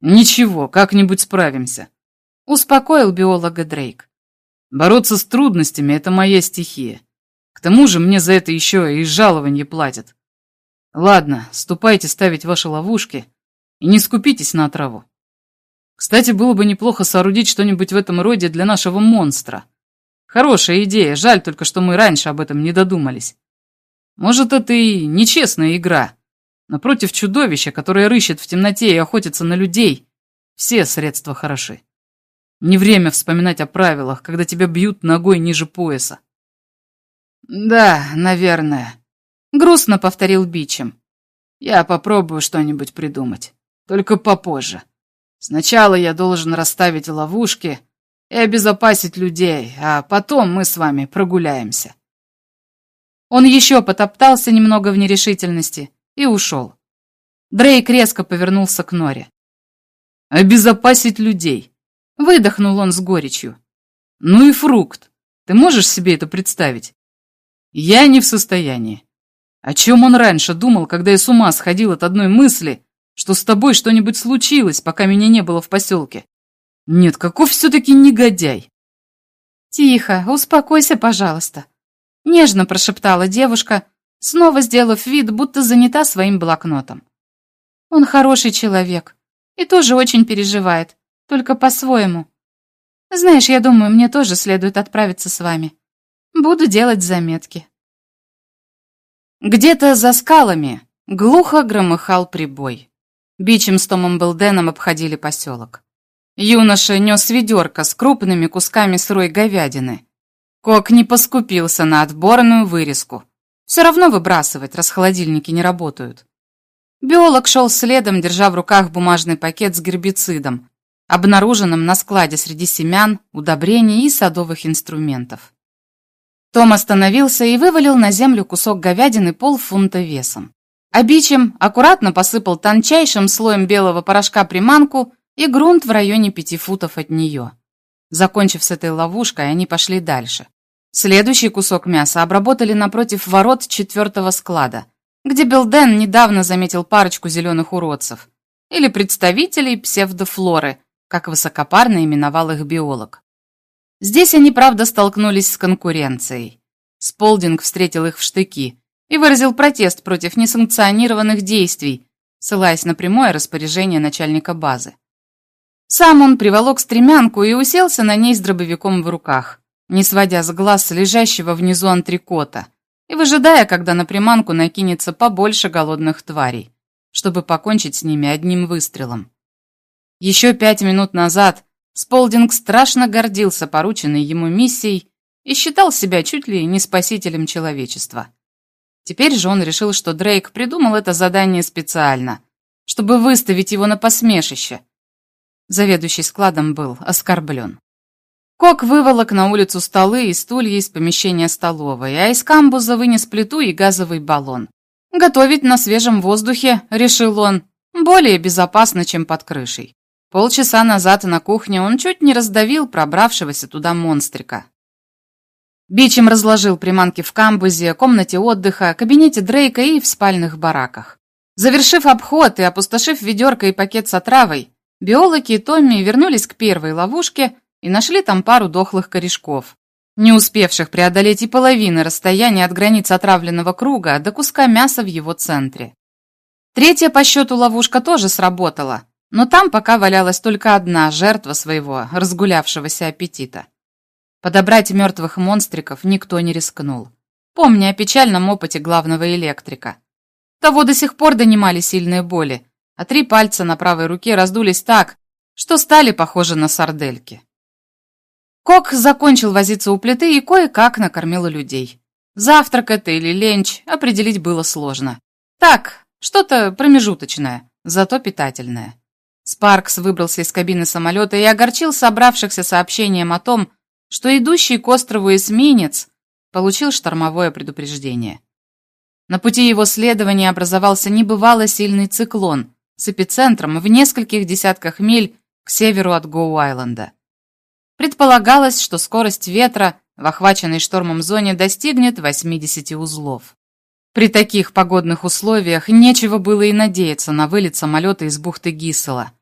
«Ничего, как-нибудь справимся», — успокоил биолога Дрейк. «Бороться с трудностями — это моя стихия. К тому же мне за это еще и жалование платят. Ладно, ступайте ставить ваши ловушки и не скупитесь на отраву. Кстати, было бы неплохо соорудить что-нибудь в этом роде для нашего монстра. Хорошая идея, жаль только, что мы раньше об этом не додумались. Может, это и нечестная игра, Напротив чудовища, которое рыщет в темноте и охотится на людей, все средства хороши. Не время вспоминать о правилах, когда тебя бьют ногой ниже пояса. «Да, наверное», — грустно повторил Бичем. «Я попробую что-нибудь придумать, только попозже. Сначала я должен расставить ловушки и обезопасить людей, а потом мы с вами прогуляемся». Он еще потоптался немного в нерешительности, и ушел. Дрейк резко повернулся к Норе. «Обезопасить людей!» Выдохнул он с горечью. «Ну и фрукт! Ты можешь себе это представить?» «Я не в состоянии. О чем он раньше думал, когда я с ума сходил от одной мысли, что с тобой что-нибудь случилось, пока меня не было в поселке? Нет, каков все-таки негодяй!» «Тихо, успокойся, пожалуйста», — нежно прошептала девушка, снова сделав вид, будто занята своим блокнотом. Он хороший человек, и тоже очень переживает, только по-своему. Знаешь, я думаю, мне тоже следует отправиться с вами. Буду делать заметки. Где-то за скалами глухо громыхал прибой. Бичем с Томом Белденом обходили поселок. Юноша нес ведерко с крупными кусками сырой говядины. Кок не поскупился на отборную вырезку. Все равно выбрасывать, раз холодильники не работают. Биолог шел следом, держа в руках бумажный пакет с гербицидом, обнаруженным на складе среди семян, удобрений и садовых инструментов. Том остановился и вывалил на землю кусок говядины полфунта весом. А бичем аккуратно посыпал тончайшим слоем белого порошка приманку и грунт в районе пяти футов от нее. Закончив с этой ловушкой, они пошли дальше. Следующий кусок мяса обработали напротив ворот четвертого склада, где Билден недавно заметил парочку зеленых уродцев, или представителей псевдофлоры, как высокопарно именовал их биолог. Здесь они, правда, столкнулись с конкуренцией. Сполдинг встретил их в штыки и выразил протест против несанкционированных действий, ссылаясь на прямое распоряжение начальника базы. Сам он приволок стремянку и уселся на ней с дробовиком в руках не сводя с глаз лежащего внизу антрикота и выжидая, когда на приманку накинется побольше голодных тварей, чтобы покончить с ними одним выстрелом. Еще пять минут назад Сполдинг страшно гордился порученной ему миссией и считал себя чуть ли не спасителем человечества. Теперь же он решил, что Дрейк придумал это задание специально, чтобы выставить его на посмешище. Заведующий складом был оскорблен. Кок выволок на улицу столы и стулья из помещения столовой, а из камбуза вынес плиту и газовый баллон. Готовить на свежем воздухе, решил он, более безопасно, чем под крышей. Полчаса назад на кухне он чуть не раздавил пробравшегося туда монстрика. Бичем разложил приманки в камбузе, комнате отдыха, кабинете Дрейка и в спальных бараках. Завершив обход и опустошив ведерко и пакет с отравой, биологи и Томми вернулись к первой ловушке, и нашли там пару дохлых корешков, не успевших преодолеть и половины расстояния от границ отравленного круга до куска мяса в его центре. Третья по счету ловушка тоже сработала, но там пока валялась только одна жертва своего разгулявшегося аппетита. Подобрать мертвых монстриков никто не рискнул, помня о печальном опыте главного электрика. Того до сих пор донимали сильные боли, а три пальца на правой руке раздулись так, что стали похожи на сардельки. Кок закончил возиться у плиты и кое-как накормил людей. Завтрак это или ленч определить было сложно. Так, что-то промежуточное, зато питательное. Спаркс выбрался из кабины самолета и огорчил собравшихся сообщением о том, что идущий к острову эсминец получил штормовое предупреждение. На пути его следования образовался небывало сильный циклон с эпицентром в нескольких десятках миль к северу от Гоу-Айленда. Предполагалось, что скорость ветра в охваченной штормом зоне достигнет 80 узлов. При таких погодных условиях нечего было и надеяться на вылет самолета из бухты Гиссела.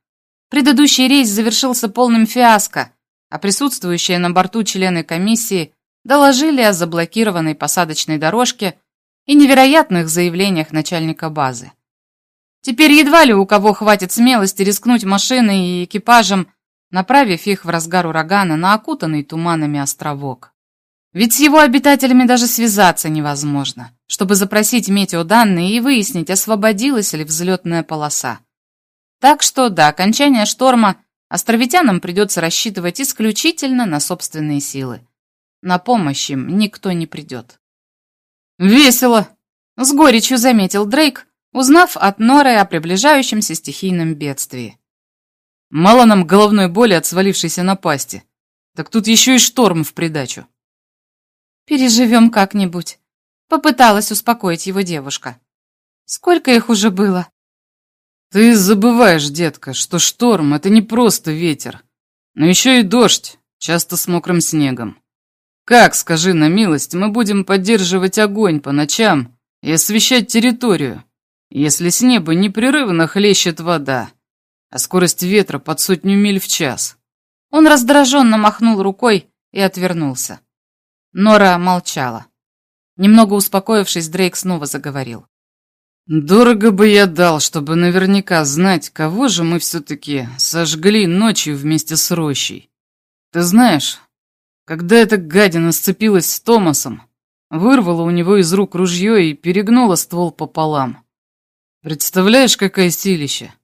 Предыдущий рейс завершился полным фиаско, а присутствующие на борту члены комиссии доложили о заблокированной посадочной дорожке и невероятных заявлениях начальника базы. Теперь едва ли у кого хватит смелости рискнуть машиной и экипажем направив их в разгар урагана на окутанный туманами островок. Ведь с его обитателями даже связаться невозможно, чтобы запросить метеоданные и выяснить, освободилась ли взлетная полоса. Так что до окончания шторма островитянам придется рассчитывать исключительно на собственные силы. На помощь им никто не придет. «Весело!» — с горечью заметил Дрейк, узнав от Норы о приближающемся стихийном бедствии. Мало нам головной боли от свалившейся напасти. Так тут еще и шторм в придачу. Переживем как-нибудь. Попыталась успокоить его девушка. Сколько их уже было? Ты забываешь, детка, что шторм — это не просто ветер, но еще и дождь, часто с мокрым снегом. Как, скажи на милость, мы будем поддерживать огонь по ночам и освещать территорию, если с неба непрерывно хлещет вода? а скорость ветра под сотню миль в час. Он раздраженно махнул рукой и отвернулся. Нора молчала. Немного успокоившись, Дрейк снова заговорил. Дорого бы я дал, чтобы наверняка знать, кого же мы все-таки сожгли ночью вместе с рощей. Ты знаешь, когда эта гадина сцепилась с Томасом, вырвала у него из рук ружье и перегнула ствол пополам. Представляешь, какая силища?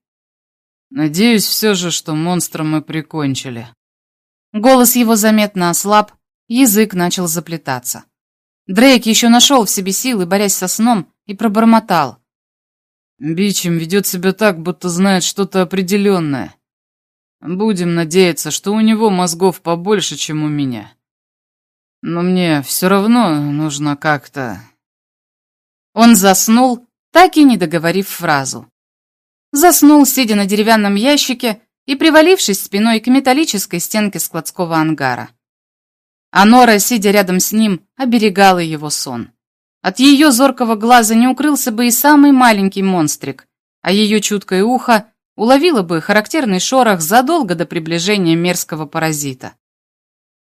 Надеюсь все же, что монстра мы прикончили. Голос его заметно ослаб, язык начал заплетаться. Дрейк еще нашел в себе силы, борясь со сном, и пробормотал. Бичем ведет себя так, будто знает что-то определенное. Будем надеяться, что у него мозгов побольше, чем у меня. Но мне все равно нужно как-то... Он заснул, так и не договорив фразу. Заснул, сидя на деревянном ящике и привалившись спиной к металлической стенке складского ангара. А Нора, сидя рядом с ним, оберегала его сон. От ее зоркого глаза не укрылся бы и самый маленький монстрик, а ее чуткое ухо уловило бы характерный шорох задолго до приближения мерзкого паразита.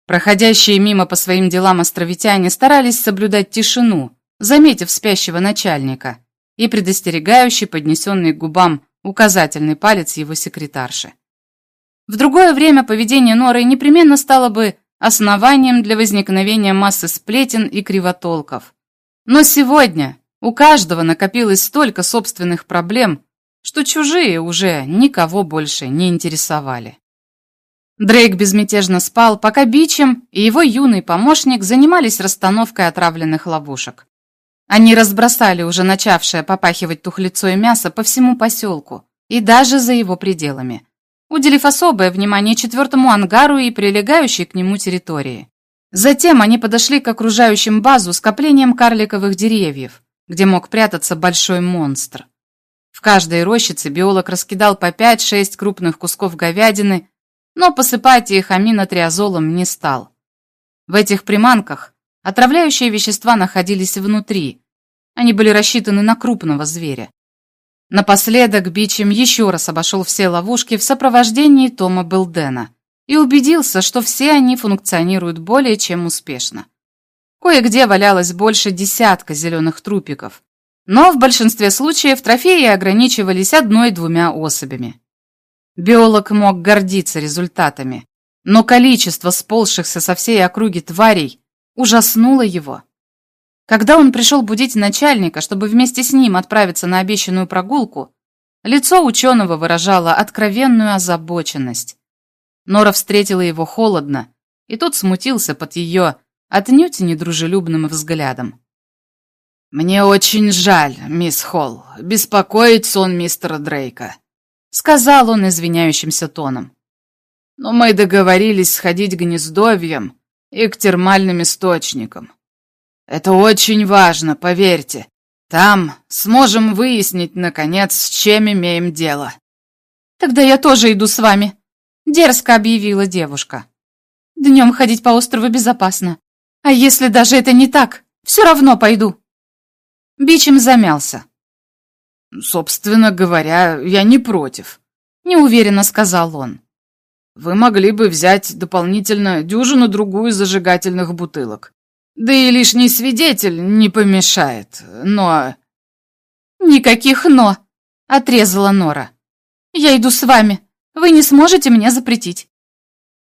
Проходящие мимо по своим делам островитяне старались соблюдать тишину, заметив спящего начальника и предостерегающий поднесенный к губам указательный палец его секретарши. В другое время поведение Норы непременно стало бы основанием для возникновения массы сплетен и кривотолков, но сегодня у каждого накопилось столько собственных проблем, что чужие уже никого больше не интересовали. Дрейк безмятежно спал, пока Бичем и его юный помощник занимались расстановкой отравленных ловушек. Они разбросали уже начавшее попахивать тухлецой мясо по всему поселку и даже за его пределами, уделив особое внимание четвертому ангару и прилегающей к нему территории. Затем они подошли к окружающим базу скоплениям карликовых деревьев, где мог прятаться большой монстр. В каждой рощице биолог раскидал по 5-6 крупных кусков говядины, но посыпать их аминотриазолом не стал. В этих приманках отравляющие вещества находились внутри. Они были рассчитаны на крупного зверя. Напоследок Бичем еще раз обошел все ловушки в сопровождении Тома Белдена – и убедился, что все они функционируют более чем успешно. Кое-где валялось больше десятка зеленых трупиков, но в большинстве случаев трофеи ограничивались одной-двумя особями. Биолог мог гордиться результатами, но количество сползшихся со всей округи тварей ужаснуло его. Когда он пришел будить начальника, чтобы вместе с ним отправиться на обещанную прогулку, лицо ученого выражало откровенную озабоченность. Нора встретила его холодно, и тот смутился под ее отнюдь недружелюбным взглядом. «Мне очень жаль, мисс Холл, беспокоить сон мистера Дрейка», сказал он извиняющимся тоном. «Но мы договорились сходить к гнездовьям и к термальным источникам. Это очень важно, поверьте. Там сможем выяснить, наконец, с чем имеем дело». «Тогда я тоже иду с вами», Дерзко объявила девушка. Днем ходить по острову безопасно. А если даже это не так, все равно пойду. Бичем замялся. «Собственно говоря, я не против», — неуверенно сказал он. «Вы могли бы взять дополнительно дюжину-другую зажигательных бутылок. Да и лишний свидетель не помешает, но...» «Никаких «но», — отрезала Нора. «Я иду с вами. Вы не сможете меня запретить».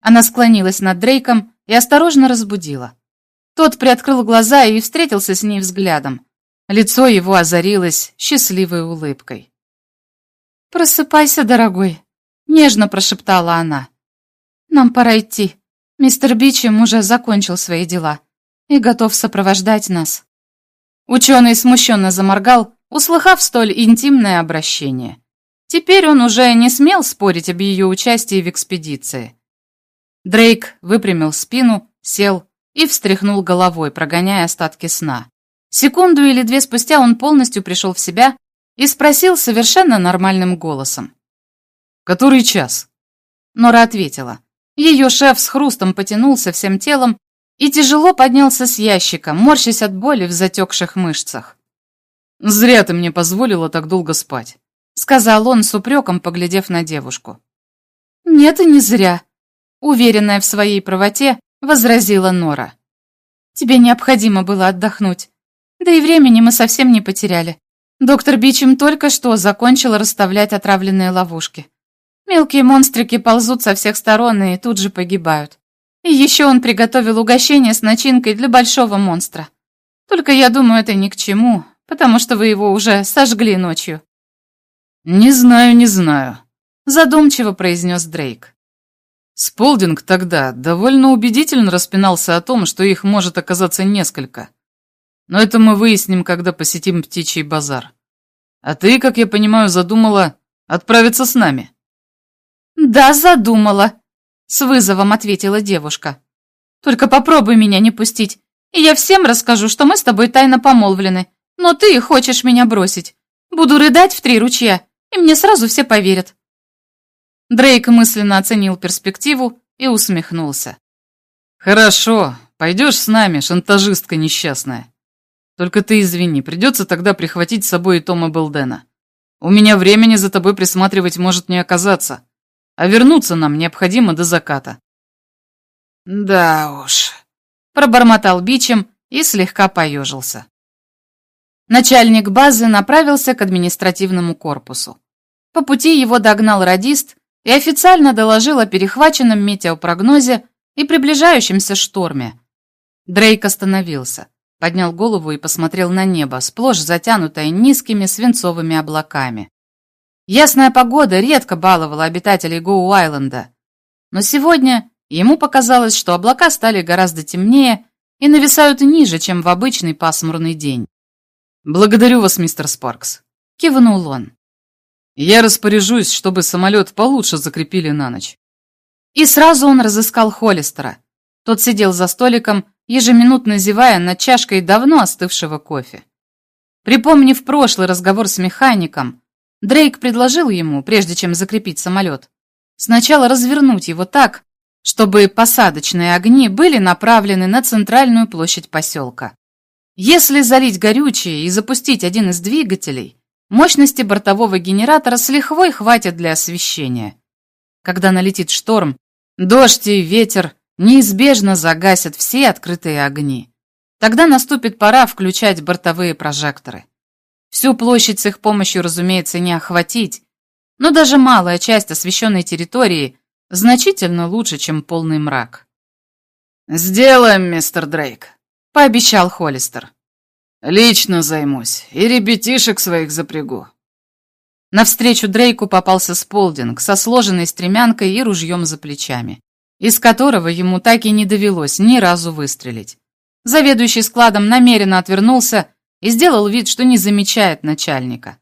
Она склонилась над Дрейком и осторожно разбудила. Тот приоткрыл глаза и встретился с ней взглядом. Лицо его озарилось счастливой улыбкой. «Просыпайся, дорогой», — нежно прошептала она. «Нам пора идти. Мистер Бичем уже закончил свои дела и готов сопровождать нас». Ученый смущенно заморгал, услыхав столь интимное обращение. Теперь он уже не смел спорить об ее участии в экспедиции. Дрейк выпрямил спину, сел и встряхнул головой, прогоняя остатки сна. Секунду или две спустя он полностью пришел в себя и спросил совершенно нормальным голосом. «Который час?» Нора ответила. Ее шеф с хрустом потянулся всем телом и тяжело поднялся с ящика, морщась от боли в затекших мышцах. «Зря ты мне позволила так долго спать. — сказал он с упреком, поглядев на девушку. «Нет, и не зря», — уверенная в своей правоте, возразила Нора. «Тебе необходимо было отдохнуть. Да и времени мы совсем не потеряли. Доктор Бичем только что закончил расставлять отравленные ловушки. Мелкие монстрики ползут со всех сторон и тут же погибают. И еще он приготовил угощение с начинкой для большого монстра. Только я думаю, это ни к чему, потому что вы его уже сожгли ночью. Не знаю, не знаю, задумчиво произнес Дрейк. Сполдинг тогда довольно убедительно распинался о том, что их может оказаться несколько. Но это мы выясним, когда посетим птичий базар. А ты, как я понимаю, задумала отправиться с нами. Да, задумала, с вызовом ответила девушка. Только попробуй меня не пустить, и я всем расскажу, что мы с тобой тайно помолвлены. Но ты хочешь меня бросить. Буду рыдать в три ручья, и мне сразу все поверят. Дрейк мысленно оценил перспективу и усмехнулся. Хорошо, пойдешь с нами, шантажистка несчастная. Только ты извини, придется тогда прихватить с собой и Тома Белдена. У меня времени за тобой присматривать может не оказаться а вернуться нам необходимо до заката. Да уж, пробормотал бичем и слегка поежился. Начальник базы направился к административному корпусу. По пути его догнал радист и официально доложил о перехваченном метеопрогнозе и приближающемся шторме. Дрейк остановился, поднял голову и посмотрел на небо, сплошь затянутое низкими свинцовыми облаками. Ясная погода редко баловала обитателей Гоу-Айленда, но сегодня ему показалось, что облака стали гораздо темнее и нависают ниже, чем в обычный пасмурный день. «Благодарю вас, мистер Спаркс», — кивнул он. «Я распоряжусь, чтобы самолет получше закрепили на ночь». И сразу он разыскал Холлистера. Тот сидел за столиком, ежеминутно зевая над чашкой давно остывшего кофе. Припомнив прошлый разговор с механиком, Дрейк предложил ему, прежде чем закрепить самолет, сначала развернуть его так, чтобы посадочные огни были направлены на центральную площадь поселка. Если залить горючее и запустить один из двигателей, мощности бортового генератора с лихвой хватит для освещения. Когда налетит шторм, дождь и ветер неизбежно загасят все открытые огни. Тогда наступит пора включать бортовые прожекторы. Всю площадь с их помощью, разумеется, не охватить, но даже малая часть освещенной территории значительно лучше, чем полный мрак. «Сделаем, мистер Дрейк», — пообещал Холлистер. «Лично займусь и ребятишек своих запрягу». Навстречу Дрейку попался Сполдинг со сложенной стремянкой и ружьем за плечами, из которого ему так и не довелось ни разу выстрелить. Заведующий складом намеренно отвернулся и сделал вид, что не замечает начальника.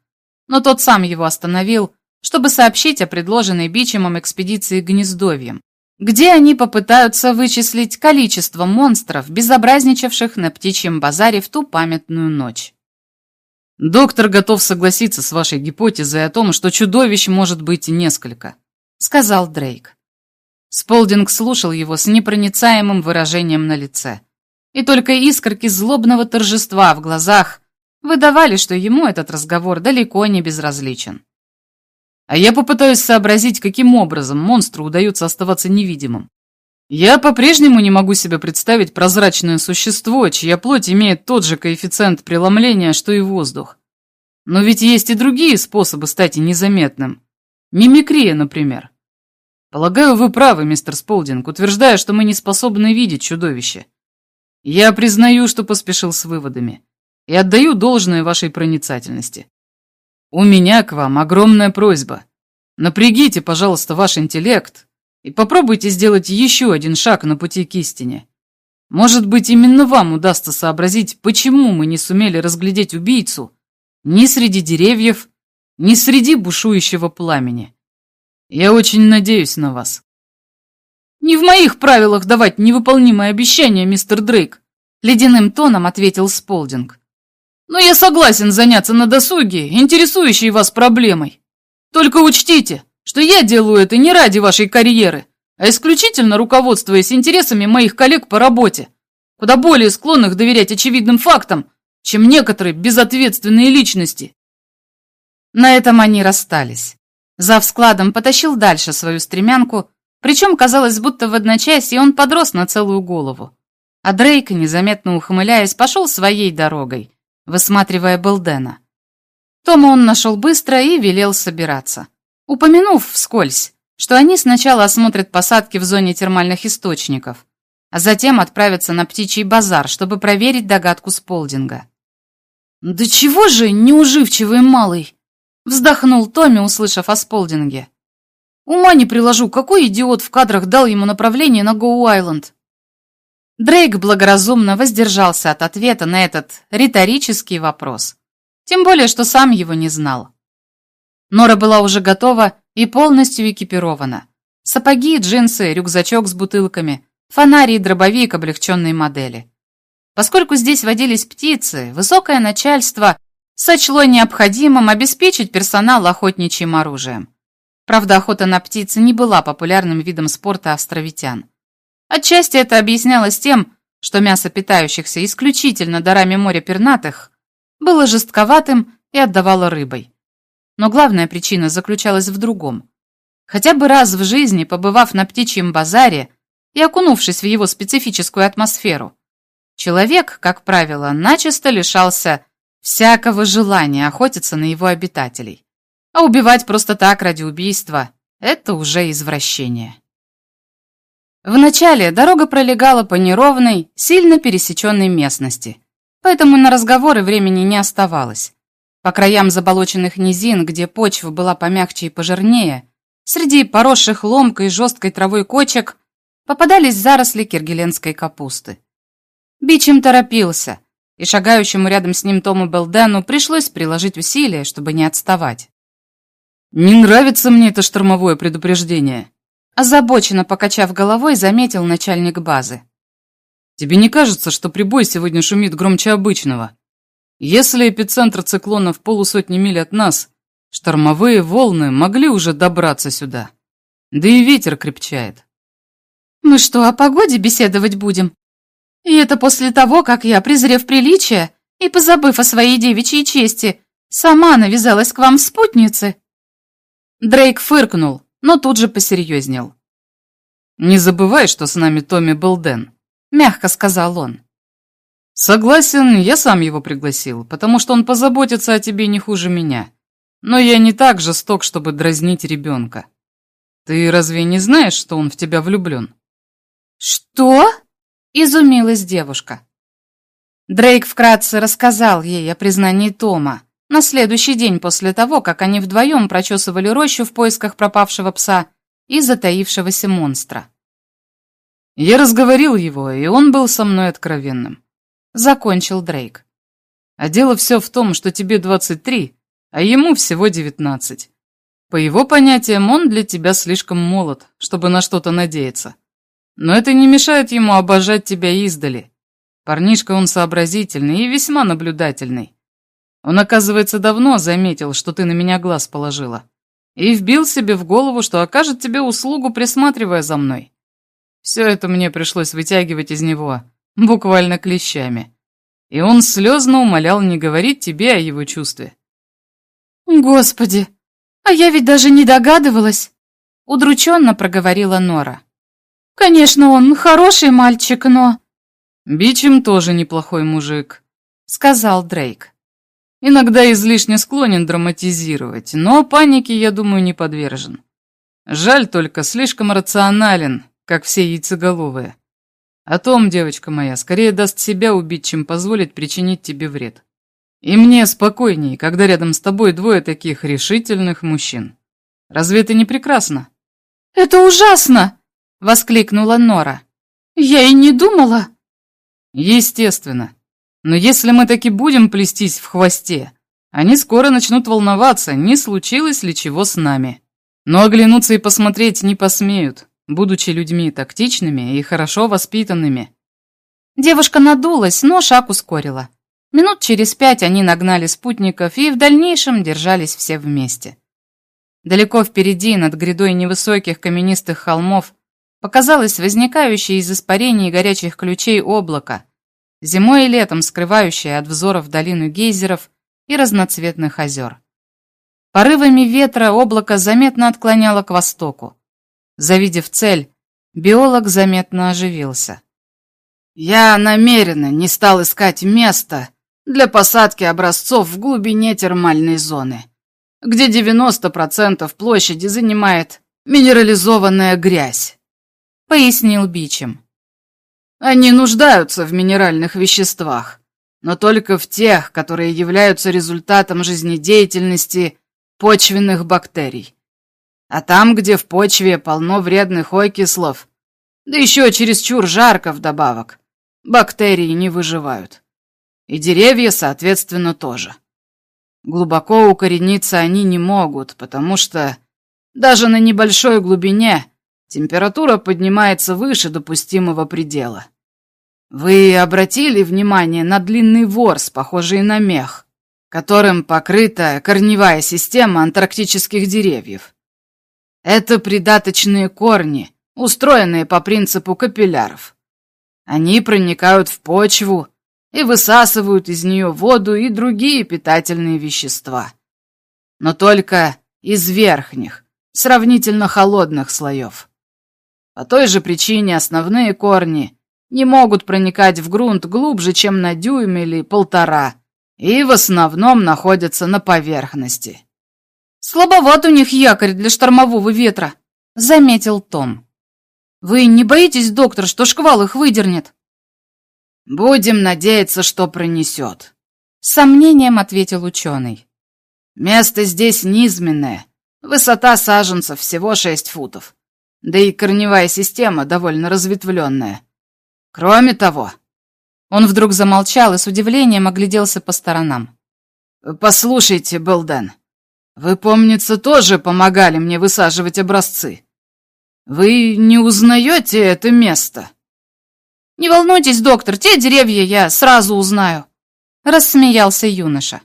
Но тот сам его остановил, чтобы сообщить о предложенной Бичемом экспедиции Гнездовьем, где они попытаются вычислить количество монстров, безобразничавших на птичьем базаре в ту памятную ночь. «Доктор готов согласиться с вашей гипотезой о том, что чудовищ может быть несколько», — сказал Дрейк. Сполдинг слушал его с непроницаемым выражением на лице и только искорки злобного торжества в глазах выдавали, что ему этот разговор далеко не безразличен. А я попытаюсь сообразить, каким образом монстру удается оставаться невидимым. Я по-прежнему не могу себе представить прозрачное существо, чья плоть имеет тот же коэффициент преломления, что и воздух. Но ведь есть и другие способы стать незаметным. Мимикрия, например. Полагаю, вы правы, мистер Сполдинг, утверждая, что мы не способны видеть чудовище. Я признаю, что поспешил с выводами, и отдаю должное вашей проницательности. У меня к вам огромная просьба. Напрягите, пожалуйста, ваш интеллект и попробуйте сделать еще один шаг на пути к истине. Может быть, именно вам удастся сообразить, почему мы не сумели разглядеть убийцу ни среди деревьев, ни среди бушующего пламени. Я очень надеюсь на вас. «Не в моих правилах давать невыполнимое обещание, мистер Дрейк», ледяным тоном ответил Сполдинг. «Но я согласен заняться на досуге, интересующей вас проблемой. Только учтите, что я делаю это не ради вашей карьеры, а исключительно руководствуясь интересами моих коллег по работе, куда более склонных доверять очевидным фактам, чем некоторые безответственные личности». На этом они расстались. Зав складом потащил дальше свою стремянку, причем казалось, будто в одночасье он подрос на целую голову. А Дрейк, незаметно ухмыляясь, пошел своей дорогой, высматривая Белдена. Тома он нашел быстро и велел собираться, упомянув вскользь, что они сначала осмотрят посадки в зоне термальных источников, а затем отправятся на птичий базар, чтобы проверить догадку Сполдинга. «Да чего же неуживчивый малый!» Вздохнул Томми, услышав о Сполдинге. Ума не приложу, какой идиот в кадрах дал ему направление на Гоу-Айленд? Дрейк благоразумно воздержался от ответа на этот риторический вопрос. Тем более, что сам его не знал. Нора была уже готова и полностью экипирована. Сапоги, джинсы, рюкзачок с бутылками, фонари и дробовик облегченной модели. Поскольку здесь водились птицы, высокое начальство сочло необходимым обеспечить персонал охотничьим оружием. Правда, охота на птиц не была популярным видом спорта островитян. Отчасти это объяснялось тем, что мясо питающихся исключительно дарами моря пернатых было жестковатым и отдавало рыбой. Но главная причина заключалась в другом. Хотя бы раз в жизни, побывав на птичьем базаре и окунувшись в его специфическую атмосферу, человек, как правило, начисто лишался всякого желания охотиться на его обитателей. А убивать просто так ради убийства – это уже извращение. Вначале дорога пролегала по неровной, сильно пересеченной местности, поэтому на разговоры времени не оставалось. По краям заболоченных низин, где почва была помягче и пожирнее, среди поросших ломкой и жесткой травой кочек попадались заросли киргеленской капусты. Бичем торопился – и шагающему рядом с ним Тому Белдену пришлось приложить усилия, чтобы не отставать. «Не нравится мне это штормовое предупреждение», озабоченно покачав головой, заметил начальник базы. «Тебе не кажется, что прибой сегодня шумит громче обычного? Если эпицентр циклона в полусотни миль от нас, штормовые волны могли уже добраться сюда. Да и ветер крепчает». «Мы что, о погоде беседовать будем?» И это после того, как я, презрев приличие и позабыв о своей девичьей чести, сама навязалась к вам в спутнице. Дрейк фыркнул, но тут же посерьезнел. «Не забывай, что с нами Томми был Дэн», — мягко сказал он. «Согласен, я сам его пригласил, потому что он позаботится о тебе не хуже меня. Но я не так жесток, чтобы дразнить ребенка. Ты разве не знаешь, что он в тебя влюблен?» «Что?» Изумилась девушка. Дрейк вкратце рассказал ей о признании Тома на следующий день после того, как они вдвоем прочесывали рощу в поисках пропавшего пса и затаившегося монстра. «Я разговорил его, и он был со мной откровенным», — закончил Дрейк. «А дело все в том, что тебе 23, а ему всего 19. По его понятиям, он для тебя слишком молод, чтобы на что-то надеяться. Но это не мешает ему обожать тебя издали. Парнишка он сообразительный и весьма наблюдательный. Он, оказывается, давно заметил, что ты на меня глаз положила. И вбил себе в голову, что окажет тебе услугу, присматривая за мной. Все это мне пришлось вытягивать из него, буквально клещами. И он слезно умолял не говорить тебе о его чувстве. «Господи, а я ведь даже не догадывалась!» Удрученно проговорила Нора. Конечно, он хороший мальчик, но...» «Бичем тоже неплохой мужик», — сказал Дрейк. «Иногда излишне склонен драматизировать, но панике, я думаю, не подвержен. Жаль только, слишком рационален, как все яйцеголовые. О том, девочка моя, скорее даст себя убить, чем позволит причинить тебе вред. И мне спокойней, когда рядом с тобой двое таких решительных мужчин. Разве это не прекрасно?» «Это ужасно!» — воскликнула Нора. «Я и не думала». «Естественно. Но если мы таки будем плестись в хвосте, они скоро начнут волноваться, не случилось ли чего с нами. Но оглянуться и посмотреть не посмеют, будучи людьми тактичными и хорошо воспитанными». Девушка надулась, но шаг ускорила. Минут через пять они нагнали спутников и в дальнейшем держались все вместе. Далеко впереди, над грядой невысоких каменистых холмов, показалось возникающее из испарений горячих ключей облако, зимой и летом скрывающее от взоров долину гейзеров и разноцветных озер. Порывами ветра облако заметно отклоняло к востоку. Завидев цель, биолог заметно оживился. «Я намеренно не стал искать место, для посадки образцов в глубине термальной зоны, где 90% площади занимает минерализованная грязь», — пояснил Бичем. «Они нуждаются в минеральных веществах, но только в тех, которые являются результатом жизнедеятельности почвенных бактерий. А там, где в почве полно вредных окислов, да еще чересчур жарко вдобавок, бактерии не выживают. И деревья, соответственно, тоже. Глубоко укорениться они не могут, потому что даже на небольшой глубине температура поднимается выше допустимого предела. Вы обратили внимание на длинный ворс, похожий на мех, которым покрыта корневая система антарктических деревьев? Это придаточные корни, устроенные по принципу капилляров. Они проникают в почву и высасывают из нее воду и другие питательные вещества. Но только из верхних, сравнительно холодных слоев. По той же причине основные корни не могут проникать в грунт глубже, чем на дюйм или полтора, и в основном находятся на поверхности. «Слабоват у них якорь для штормового ветра», — заметил Том. «Вы не боитесь, доктор, что шквал их выдернет?» «Будем надеяться, что пронесет», — сомнением ответил ученый. «Место здесь низменное, высота саженцев всего шесть футов, да и корневая система довольно разветвленная. Кроме того...» Он вдруг замолчал и с удивлением огляделся по сторонам. «Послушайте, Белден, вы, помнится, тоже помогали мне высаживать образцы. Вы не узнаете это место?» «Не волнуйтесь, доктор, те деревья я сразу узнаю», — рассмеялся юноша.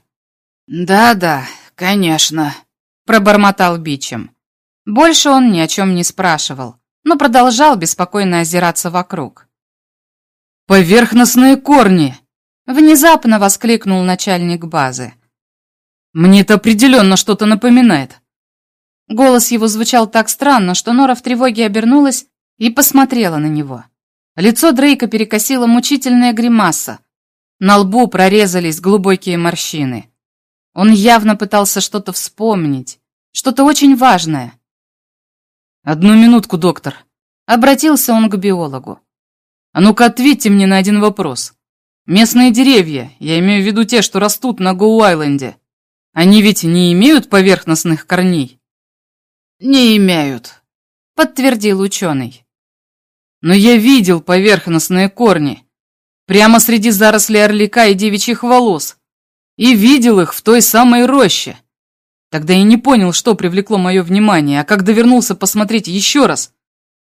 «Да-да, конечно», — пробормотал Бичем. Больше он ни о чем не спрашивал, но продолжал беспокойно озираться вокруг. «Поверхностные корни!» — внезапно воскликнул начальник базы. Мне это определенно что-то напоминает. Голос его звучал так странно, что Нора в тревоге обернулась и посмотрела на него. Лицо Дрейка перекосило мучительная гримаса. На лбу прорезались глубокие морщины. Он явно пытался что-то вспомнить, что-то очень важное. «Одну минутку, доктор», — обратился он к биологу. «А ну-ка ответьте мне на один вопрос. Местные деревья, я имею в виду те, что растут на Гоу-Айленде, они ведь не имеют поверхностных корней? Не имеют, подтвердил ученый. Но я видел поверхностные корни. Прямо среди зарослей орлика и девичьих волос. И видел их в той самой роще. Тогда я не понял, что привлекло мое внимание, а когда вернулся посмотреть еще раз,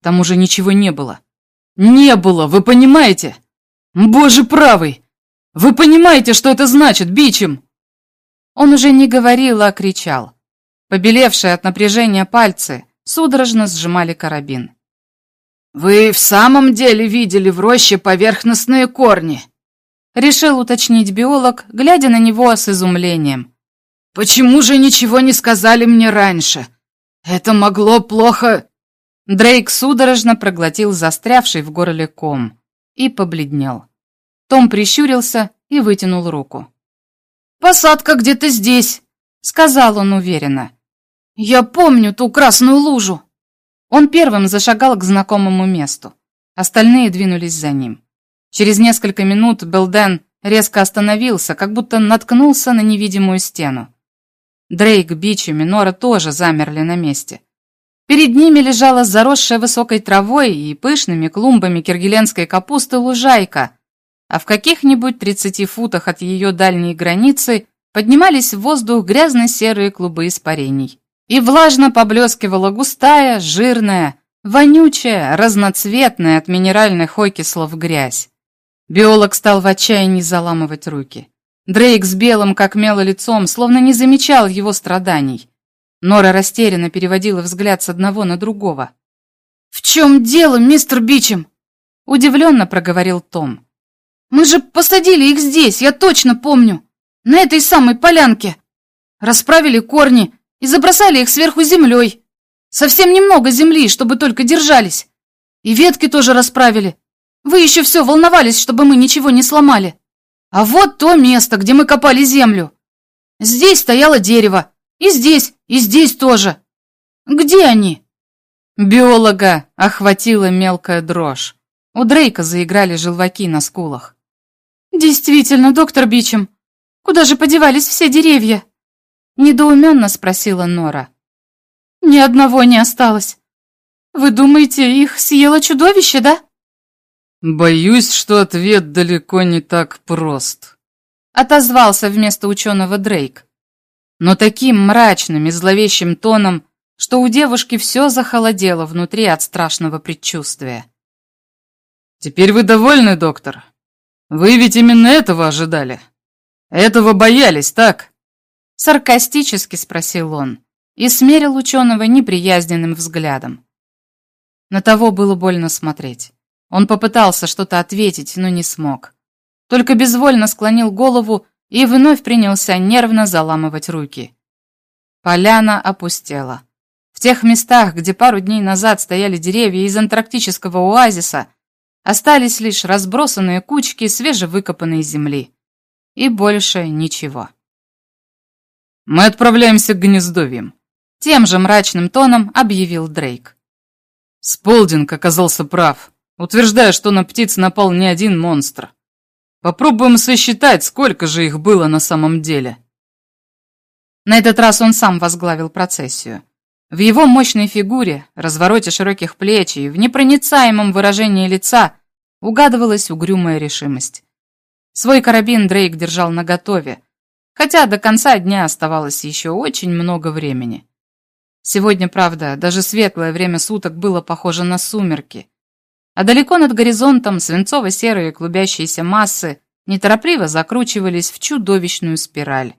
там уже ничего не было. Не было, вы понимаете? Боже правый! Вы понимаете, что это значит, бичем? Он уже не говорил, а кричал. Побелевшие от напряжения пальцы судорожно сжимали карабин. «Вы в самом деле видели в роще поверхностные корни?» Решил уточнить биолог, глядя на него с изумлением. «Почему же ничего не сказали мне раньше? Это могло плохо...» Дрейк судорожно проглотил застрявший в горле ком и побледнел. Том прищурился и вытянул руку. «Посадка где-то здесь», — сказал он уверенно. «Я помню ту красную лужу». Он первым зашагал к знакомому месту. Остальные двинулись за ним. Через несколько минут Белден резко остановился, как будто наткнулся на невидимую стену. Дрейк, Бич и Минора тоже замерли на месте. Перед ними лежала заросшая высокой травой и пышными клумбами киргеленской капусты лужайка, а в каких-нибудь 30 футах от ее дальней границы поднимались в воздух грязно-серые клубы испарений. И влажно поблескивала густая, жирная, вонючая, разноцветная от минеральных окислов грязь. Биолог стал в отчаянии заламывать руки. Дрейк с белым, как мело лицом, словно не замечал его страданий. Нора растерянно переводила взгляд с одного на другого. «В чем дело, мистер Бичем?» Удивленно проговорил Том. Мы же посадили их здесь, я точно помню. На этой самой полянке. Расправили корни и забросали их сверху землей. Совсем немного земли, чтобы только держались. И ветки тоже расправили. Вы еще все волновались, чтобы мы ничего не сломали. А вот то место, где мы копали землю. Здесь стояло дерево. И здесь, и здесь тоже. Где они?» Биолога охватила мелкая дрожь. У Дрейка заиграли желваки на скулах. «Действительно, доктор Бичем, куда же подевались все деревья?» Недоуменно спросила Нора. «Ни одного не осталось. Вы думаете, их съело чудовище, да?» «Боюсь, что ответ далеко не так прост», — отозвался вместо ученого Дрейк. Но таким мрачным и зловещим тоном, что у девушки все захолодело внутри от страшного предчувствия. «Теперь вы довольны, доктор? Вы ведь именно этого ожидали? Этого боялись, так?» Саркастически спросил он и смерил ученого неприязненным взглядом. На того было больно смотреть. Он попытался что-то ответить, но не смог. Только безвольно склонил голову и вновь принялся нервно заламывать руки. Поляна опустела. В тех местах, где пару дней назад стояли деревья из антарктического оазиса, остались лишь разбросанные кучки свежевыкопанной земли. И больше ничего. «Мы отправляемся к гнездовьям», — тем же мрачным тоном объявил Дрейк. Сполдинг оказался прав, утверждая, что на птиц напал не один монстр. Попробуем сосчитать, сколько же их было на самом деле. На этот раз он сам возглавил процессию. В его мощной фигуре, развороте широких плеч и в непроницаемом выражении лица угадывалась угрюмая решимость. Свой карабин Дрейк держал наготове, хотя до конца дня оставалось еще очень много времени. Сегодня, правда, даже светлое время суток было похоже на сумерки, а далеко над горизонтом свинцово-серые клубящиеся массы неторопливо закручивались в чудовищную спираль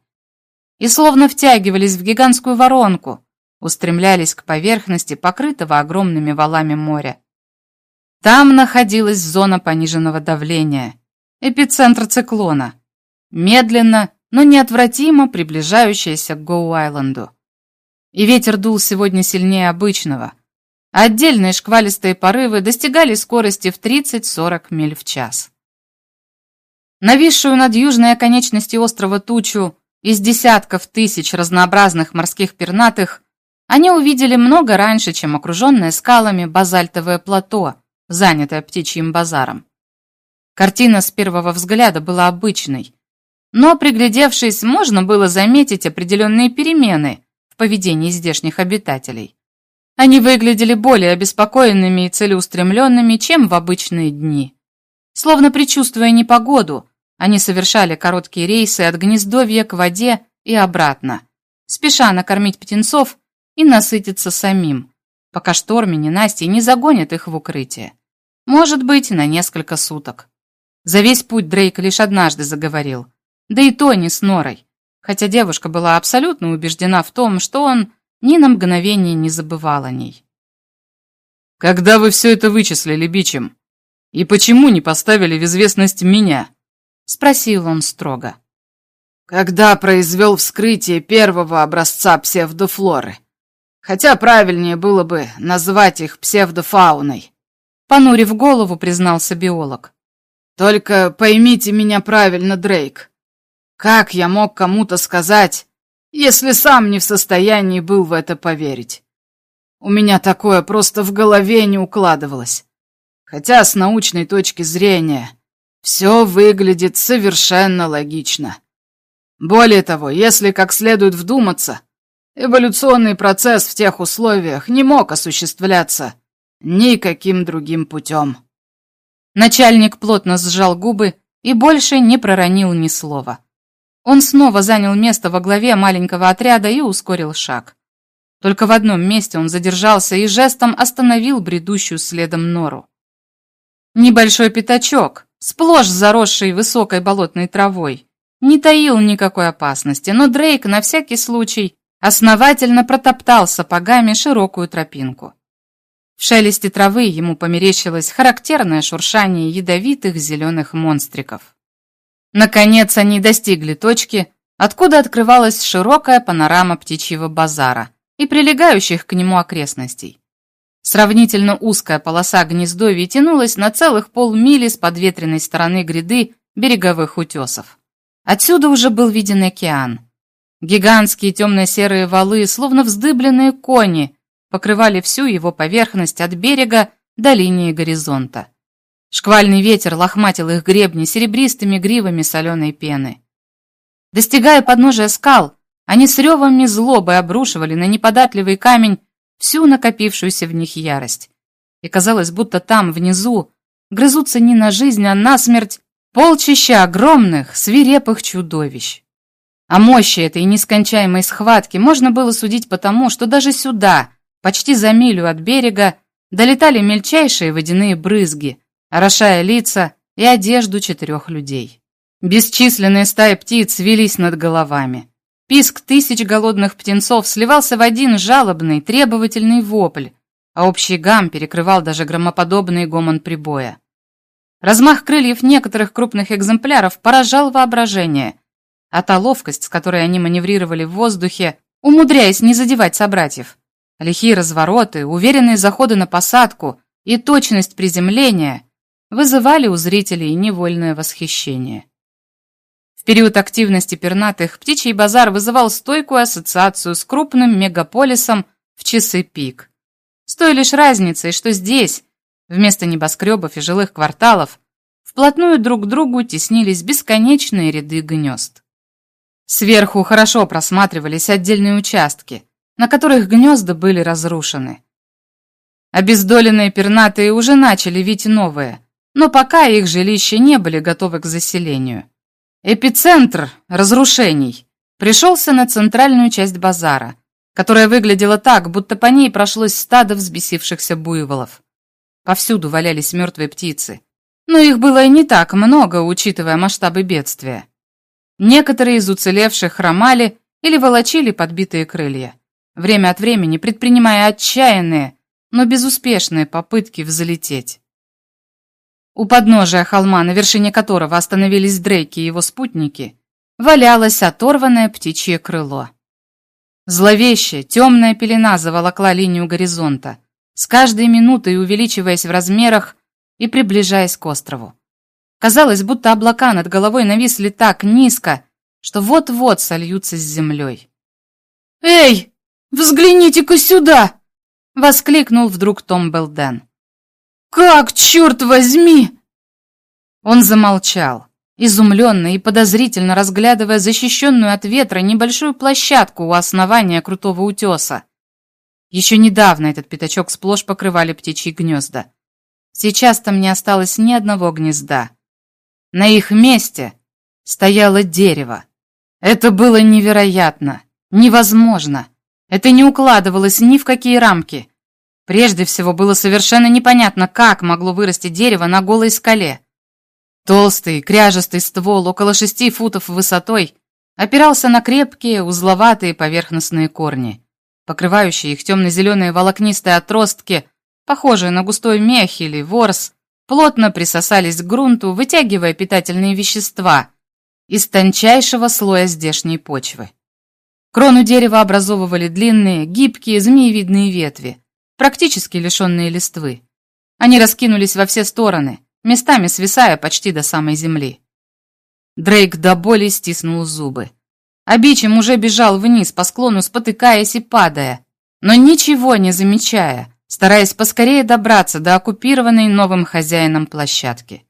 и словно втягивались в гигантскую воронку, устремлялись к поверхности, покрытого огромными валами моря. Там находилась зона пониженного давления, эпицентр циклона, медленно, но неотвратимо приближающаяся к Гоу-Айленду. И ветер дул сегодня сильнее обычного. Отдельные шквалистые порывы достигали скорости в 30-40 миль в час. Нависшую над южной оконечностью острова тучу из десятков тысяч разнообразных морских пернатых они увидели много раньше, чем окруженное скалами базальтовое плато, занятое птичьим базаром. Картина с первого взгляда была обычной, но, приглядевшись, можно было заметить определенные перемены в поведении здешних обитателей. Они выглядели более обеспокоенными и целеустремленными, чем в обычные дни. Словно предчувствуя непогоду, они совершали короткие рейсы от гнездовья к воде и обратно, спеша накормить птенцов и насытиться самим, пока шторми ненастья не загонят их в укрытие. Может быть, на несколько суток. За весь путь Дрейк лишь однажды заговорил, да и то не с Норой, хотя девушка была абсолютно убеждена в том, что он ни на мгновение не забывал о ней. «Когда вы все это вычислили бичем? И почему не поставили в известность меня?» — спросил он строго. «Когда произвел вскрытие первого образца псевдофлоры», Хотя правильнее было бы назвать их псевдофауной. Понурив голову, признался биолог. Только поймите меня правильно, Дрейк. Как я мог кому-то сказать, если сам не в состоянии был в это поверить? У меня такое просто в голове не укладывалось. Хотя с научной точки зрения все выглядит совершенно логично. Более того, если как следует вдуматься, Эволюционный процесс в тех условиях не мог осуществляться никаким другим путем. Начальник плотно сжал губы и больше не проронил ни слова. Он снова занял место во главе маленького отряда и ускорил шаг. Только в одном месте он задержался и жестом остановил бредущую следом нору. Небольшой пятачок, сплошь заросший высокой болотной травой, не таил никакой опасности, но Дрейк на всякий случай основательно протоптал сапогами широкую тропинку. В шелесте травы ему померещилось характерное шуршание ядовитых зеленых монстриков. Наконец они достигли точки, откуда открывалась широкая панорама птичьего базара и прилегающих к нему окрестностей. Сравнительно узкая полоса гнездовья тянулась на целых полмили с подветренной стороны гряды береговых утесов. Отсюда уже был виден океан. Гигантские темно-серые валы, словно вздыбленные кони, покрывали всю его поверхность от берега до линии горизонта. Шквальный ветер лохматил их гребни серебристыми гривами соленой пены. Достигая подножия скал, они с ревами злобы обрушивали на неподатливый камень всю накопившуюся в них ярость. И казалось, будто там, внизу, грызутся не на жизнь, а на смерть полчища огромных, свирепых чудовищ. О мощи этой нескончаемой схватки можно было судить потому, что даже сюда, почти за милю от берега, долетали мельчайшие водяные брызги, орошая лица и одежду четырех людей. Бесчисленные стаи птиц вились над головами. Писк тысяч голодных птенцов сливался в один жалобный, требовательный вопль, а общий гам перекрывал даже громоподобный гомон прибоя. Размах крыльев некоторых крупных экземпляров поражал воображение, а та ловкость, с которой они маневрировали в воздухе, умудряясь не задевать собратьев, лихие развороты, уверенные заходы на посадку и точность приземления вызывали у зрителей невольное восхищение. В период активности пернатых птичий базар вызывал стойкую ассоциацию с крупным мегаполисом в часы пик. С той лишь разницей, что здесь, вместо небоскребов и жилых кварталов, вплотную друг к другу теснились бесконечные ряды гнезд. Сверху хорошо просматривались отдельные участки, на которых гнезда были разрушены. Обездоленные пернатые уже начали вить новые, но пока их жилища не были готовы к заселению. Эпицентр разрушений пришелся на центральную часть базара, которая выглядела так, будто по ней прошлось стадо взбесившихся буйволов. Повсюду валялись мертвые птицы, но их было и не так много, учитывая масштабы бедствия. Некоторые из уцелевших хромали или волочили подбитые крылья, время от времени предпринимая отчаянные, но безуспешные попытки взлететь. У подножия холма, на вершине которого остановились Дрейки и его спутники, валялось оторванное птичье крыло. Зловещая, темная пелена заволокла линию горизонта, с каждой минутой увеличиваясь в размерах и приближаясь к острову. Казалось, будто облака над головой нависли так низко, что вот-вот сольются с землей. «Эй, взгляните-ка сюда!» — воскликнул вдруг Том Белден. «Как, черт возьми!» Он замолчал, изумленно и подозрительно разглядывая защищенную от ветра небольшую площадку у основания крутого утеса. Еще недавно этот пятачок сплошь покрывали птичьи гнезда. Сейчас там не осталось ни одного гнезда. На их месте стояло дерево. Это было невероятно, невозможно. Это не укладывалось ни в какие рамки. Прежде всего было совершенно непонятно, как могло вырасти дерево на голой скале. Толстый, кряжестый ствол, около шести футов высотой, опирался на крепкие, узловатые поверхностные корни, покрывающие их темно-зеленые волокнистые отростки, похожие на густой мех или ворс, плотно присосались к грунту, вытягивая питательные вещества из тончайшего слоя здешней почвы. Крону дерева образовывали длинные, гибкие, змеевидные ветви, практически лишенные листвы. Они раскинулись во все стороны, местами свисая почти до самой земли. Дрейк до боли стиснул зубы. Бичем уже бежал вниз по склону, спотыкаясь и падая, но ничего не замечая, стараясь поскорее добраться до оккупированной новым хозяином площадки.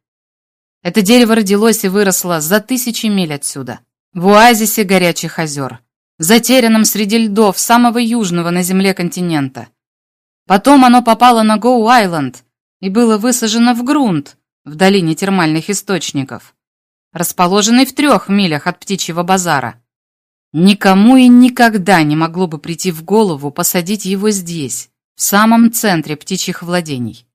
Это дерево родилось и выросло за тысячи миль отсюда, в оазисе горячих озер, затерянном среди льдов самого южного на земле континента. Потом оно попало на Гоу-Айленд и было высажено в грунт в долине термальных источников, расположенный в трех милях от птичьего базара. Никому и никогда не могло бы прийти в голову посадить его здесь, в самом центре птичьих владений.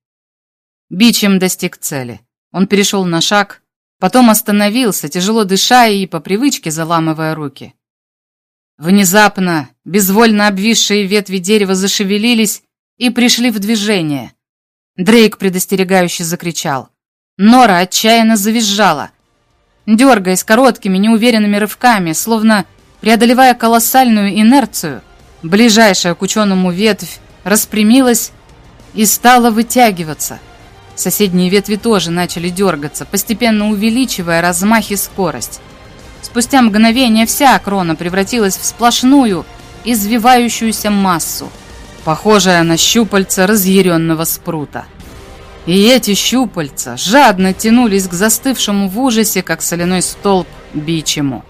Бичем достиг цели. Он перешел на шаг, потом остановился, тяжело дыша и по привычке заламывая руки. Внезапно безвольно обвисшие ветви дерева зашевелились и пришли в движение. Дрейк предостерегающе закричал. Нора отчаянно завизжала, дергаясь короткими неуверенными рывками, словно преодолевая колоссальную инерцию, ближайшая к ученому ветвь распрямилась и стала вытягиваться. Соседние ветви тоже начали дергаться, постепенно увеличивая размах и скорость. Спустя мгновение вся крона превратилась в сплошную, извивающуюся массу, похожая на щупальца разъяренного спрута. И эти щупальца жадно тянулись к застывшему в ужасе, как соляной столб, бичему.